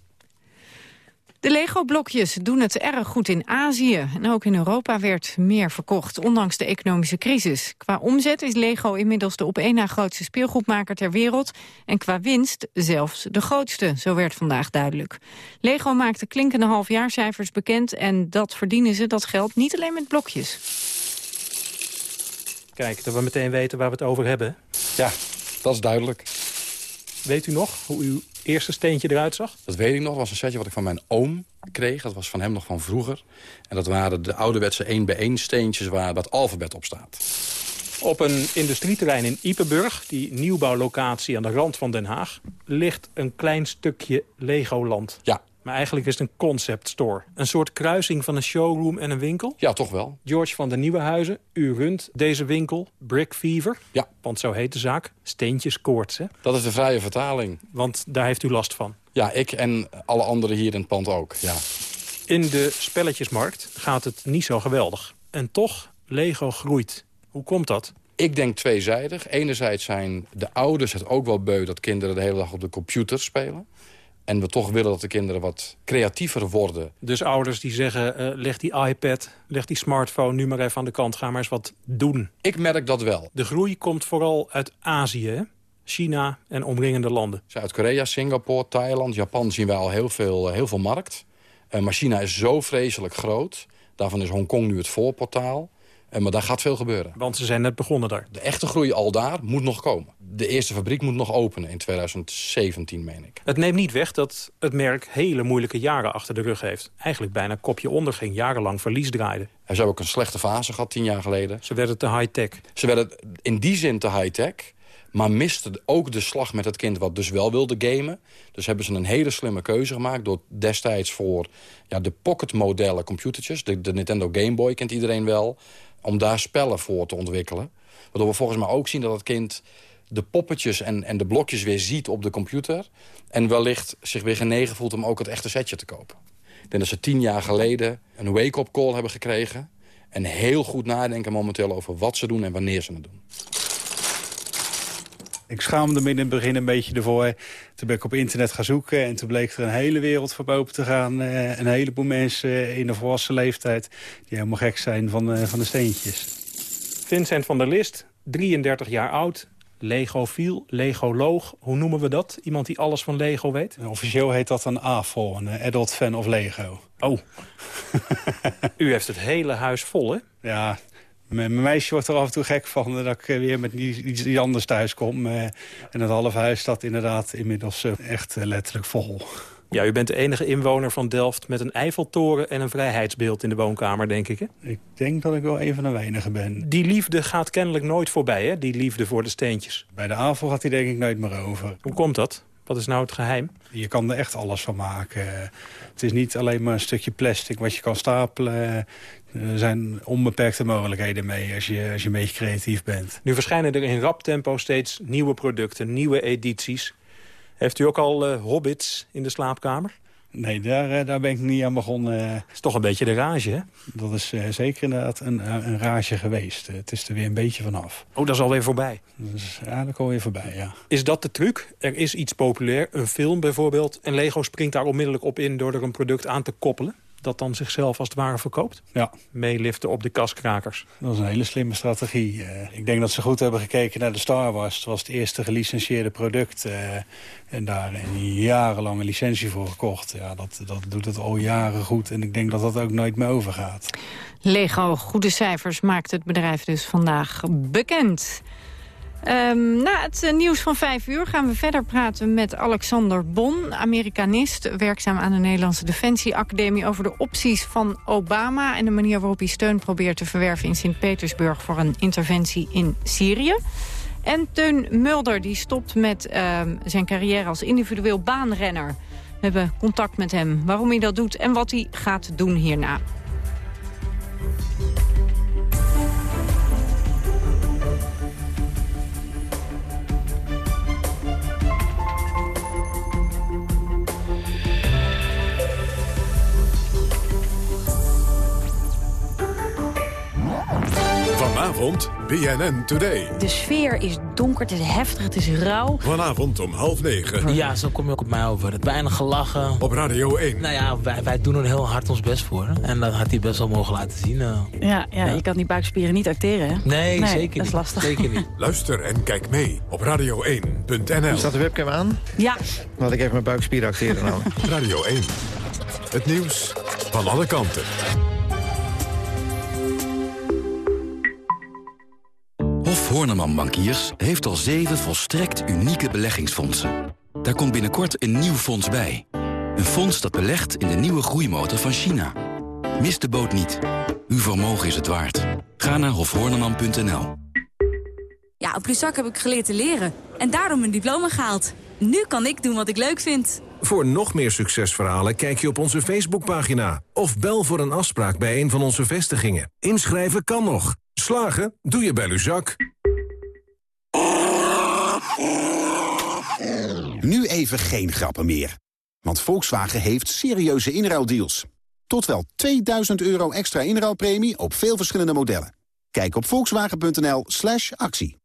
S18: De Lego-blokjes doen het erg goed in Azië. En ook in Europa werd meer verkocht, ondanks de economische crisis. Qua omzet is Lego inmiddels de op één na grootste speelgoedmaker ter wereld. En qua winst zelfs de grootste, zo werd vandaag duidelijk. Lego maakte klinkende halfjaarcijfers bekend... en dat verdienen ze, dat geld, niet alleen met blokjes.
S27: Kijk, dat we meteen weten waar we het over hebben. Ja, dat is duidelijk. Weet u nog hoe uw eerste steentje eruit zag?
S28: Dat weet ik nog. Dat was een setje wat ik van mijn oom kreeg. Dat was van hem nog van vroeger. En dat waren de ouderwetse 1 bij 1 steentjes waar het alfabet op staat.
S27: Op een industrieterrein in Ipenburg, die nieuwbouwlocatie aan de rand van Den Haag... ligt een klein stukje Legoland.
S28: Ja.
S27: Maar eigenlijk is het een concept store. Een soort kruising van een showroom en een winkel.
S28: Ja, toch wel.
S27: George van der Nieuwenhuizen, u runt deze winkel, Brick Fever.
S28: Ja.
S27: Want zo heet de zaak. Steentjes koorts, hè?
S28: Dat is de vrije vertaling.
S27: Want daar heeft u last van.
S28: Ja, ik en alle anderen hier in het pand ook, ja.
S27: In de spelletjesmarkt gaat het niet zo geweldig. En toch, Lego groeit. Hoe komt dat?
S28: Ik denk tweezijdig. Enerzijds zijn de ouders het ook wel beu dat kinderen de hele dag op de computer spelen. En we toch willen dat de kinderen wat creatiever worden.
S27: Dus ouders die zeggen, uh, leg die iPad, leg die smartphone nu maar even aan de kant. Ga maar eens wat doen.
S28: Ik merk dat wel.
S27: De groei komt vooral uit Azië, hè? China en omringende landen.
S28: Zuid-Korea, Singapore, Thailand, Japan zien wij al heel veel, heel veel markt. Uh, maar China is zo vreselijk groot. Daarvan is Hongkong nu het voorportaal. Uh, maar daar gaat veel gebeuren.
S27: Want ze zijn net begonnen daar.
S28: De echte groei al daar moet nog komen. De eerste fabriek moet nog openen in 2017, meen ik.
S27: Het neemt niet weg dat het merk hele moeilijke jaren achter de rug heeft. Eigenlijk bijna kopje onder ging, jarenlang verlies draaide.
S28: Ze hebben ook een slechte fase gehad tien jaar geleden.
S27: Ze werden te high-tech.
S28: Ze werden in die zin te high-tech maar miste ook de slag met het kind wat dus wel wilde gamen. Dus hebben ze een hele slimme keuze gemaakt... door destijds voor ja, de pocket-modellen computertjes... De, de Nintendo Game Boy kent iedereen wel... om daar spellen voor te ontwikkelen. Waardoor we volgens mij ook zien dat het kind de poppetjes en, en de blokjes weer ziet op de computer... en wellicht zich weer genegen voelt om ook het echte setje te kopen. Ik denk dat ze tien jaar geleden een wake-up call hebben gekregen... en heel goed nadenken momenteel over wat ze doen en wanneer ze het doen.
S29: Ik schaamde me in het begin een beetje ervoor. Toen ben ik op internet gaan zoeken en toen bleek er een hele wereld voor open te gaan. Uh, een heleboel mensen in de volwassen leeftijd die helemaal gek zijn van, uh, van de steentjes.
S27: Vincent van der List, 33 jaar oud, Legofiel, Legoloog, hoe noemen we dat? Iemand die alles van Lego weet?
S29: Officieel heet dat een AFO, een adult fan of Lego.
S27: Oh. U heeft het hele huis vol, hè?
S29: Ja, mijn meisje wordt er af en toe gek van dat ik weer met iets anders thuis kom. En het half huis staat inderdaad inmiddels echt letterlijk vol.
S27: Ja, u bent de enige inwoner van Delft met een Eiffeltoren en een vrijheidsbeeld in de woonkamer, denk ik, hè?
S29: Ik denk dat ik wel een van de weinigen ben.
S27: Die liefde gaat kennelijk nooit voorbij, hè? Die liefde voor de steentjes.
S29: Bij de avond gaat hij denk ik nooit meer over.
S27: Hoe komt dat? Wat is nou het geheim?
S29: Je kan er echt alles van maken. Het is niet alleen maar een stukje plastic wat je kan stapelen. Er zijn onbeperkte mogelijkheden mee als je, als je een beetje creatief bent.
S27: Nu verschijnen er in rap tempo steeds nieuwe producten, nieuwe edities. Heeft u ook al uh, hobbits in de slaapkamer?
S29: Nee, daar, daar ben ik niet aan begonnen.
S27: Het is toch een beetje de rage, hè?
S29: Dat is uh, zeker inderdaad een, een rage geweest. Het is er weer een beetje vanaf.
S27: Oh, dat is alweer voorbij?
S29: Dus, ja, dat komt weer voorbij, ja.
S27: Is dat de truc? Er is iets populair, een film bijvoorbeeld... en Lego springt daar onmiddellijk op in door er een product aan te koppelen? Dat dan zichzelf als het ware verkoopt?
S29: Ja.
S27: Meeliften op de kaskrakers.
S29: Dat is een hele slimme strategie. Uh, ik denk dat ze goed hebben gekeken naar de Star Wars. Het was het eerste gelicentieerde product. Uh, en daar een jarenlange licentie voor gekocht. Ja, dat, dat doet het al jaren goed. En ik denk dat dat ook nooit meer overgaat.
S18: Lego, goede cijfers maakt het bedrijf dus vandaag bekend. Um, na het uh, nieuws van vijf uur gaan we verder praten met Alexander Bon, Amerikanist, werkzaam aan de Nederlandse Defensieacademie, over de opties van Obama en de manier waarop hij steun probeert te verwerven in Sint-Petersburg voor een interventie in Syrië. En Teun Mulder die stopt met uh, zijn carrière als individueel baanrenner. We hebben contact met hem, waarom hij dat doet en wat hij gaat doen hierna.
S1: Vanavond BNN Today.
S30: De sfeer is donker, het is heftig, het is rauw.
S1: Vanavond om half negen.
S31: Ja, zo kom je ook op mij over. Het weinig gelachen.
S1: Op Radio 1.
S31: Nou ja, wij, wij doen er heel hard ons best voor. En dat had hij best wel mogen laten zien. Uh.
S30: Ja, ja, je kan die buikspieren niet acteren, hè?
S31: Nee,
S30: nee
S31: zeker
S30: dat is lastig.
S31: Zeker niet.
S1: Luister en kijk mee op radio1.nl.
S32: Staat de webcam aan?
S30: Ja.
S32: Laat ik even mijn buikspieren acteren nou.
S1: Radio 1. Het nieuws van alle kanten.
S33: Hof Horneman Bankiers heeft al zeven volstrekt unieke beleggingsfondsen. Daar komt binnenkort een nieuw fonds bij. Een fonds dat belegt in de nieuwe groeimotor van China. Mis de boot niet. Uw vermogen is het waard. Ga naar hofhorneman.nl.
S31: Ja, op Luzak heb ik geleerd te leren. En daarom mijn diploma gehaald. Nu kan ik doen wat ik leuk vind.
S34: Voor nog meer succesverhalen kijk je op onze Facebookpagina. Of bel voor een afspraak bij een van onze vestigingen. Inschrijven kan nog. Slagen? Doe je bij Luzak.
S9: Nu even geen grappen meer. Want Volkswagen heeft serieuze inruildeals. Tot wel 2000 euro extra inruilpremie op veel verschillende modellen. Kijk op volkswagen.nl slash actie.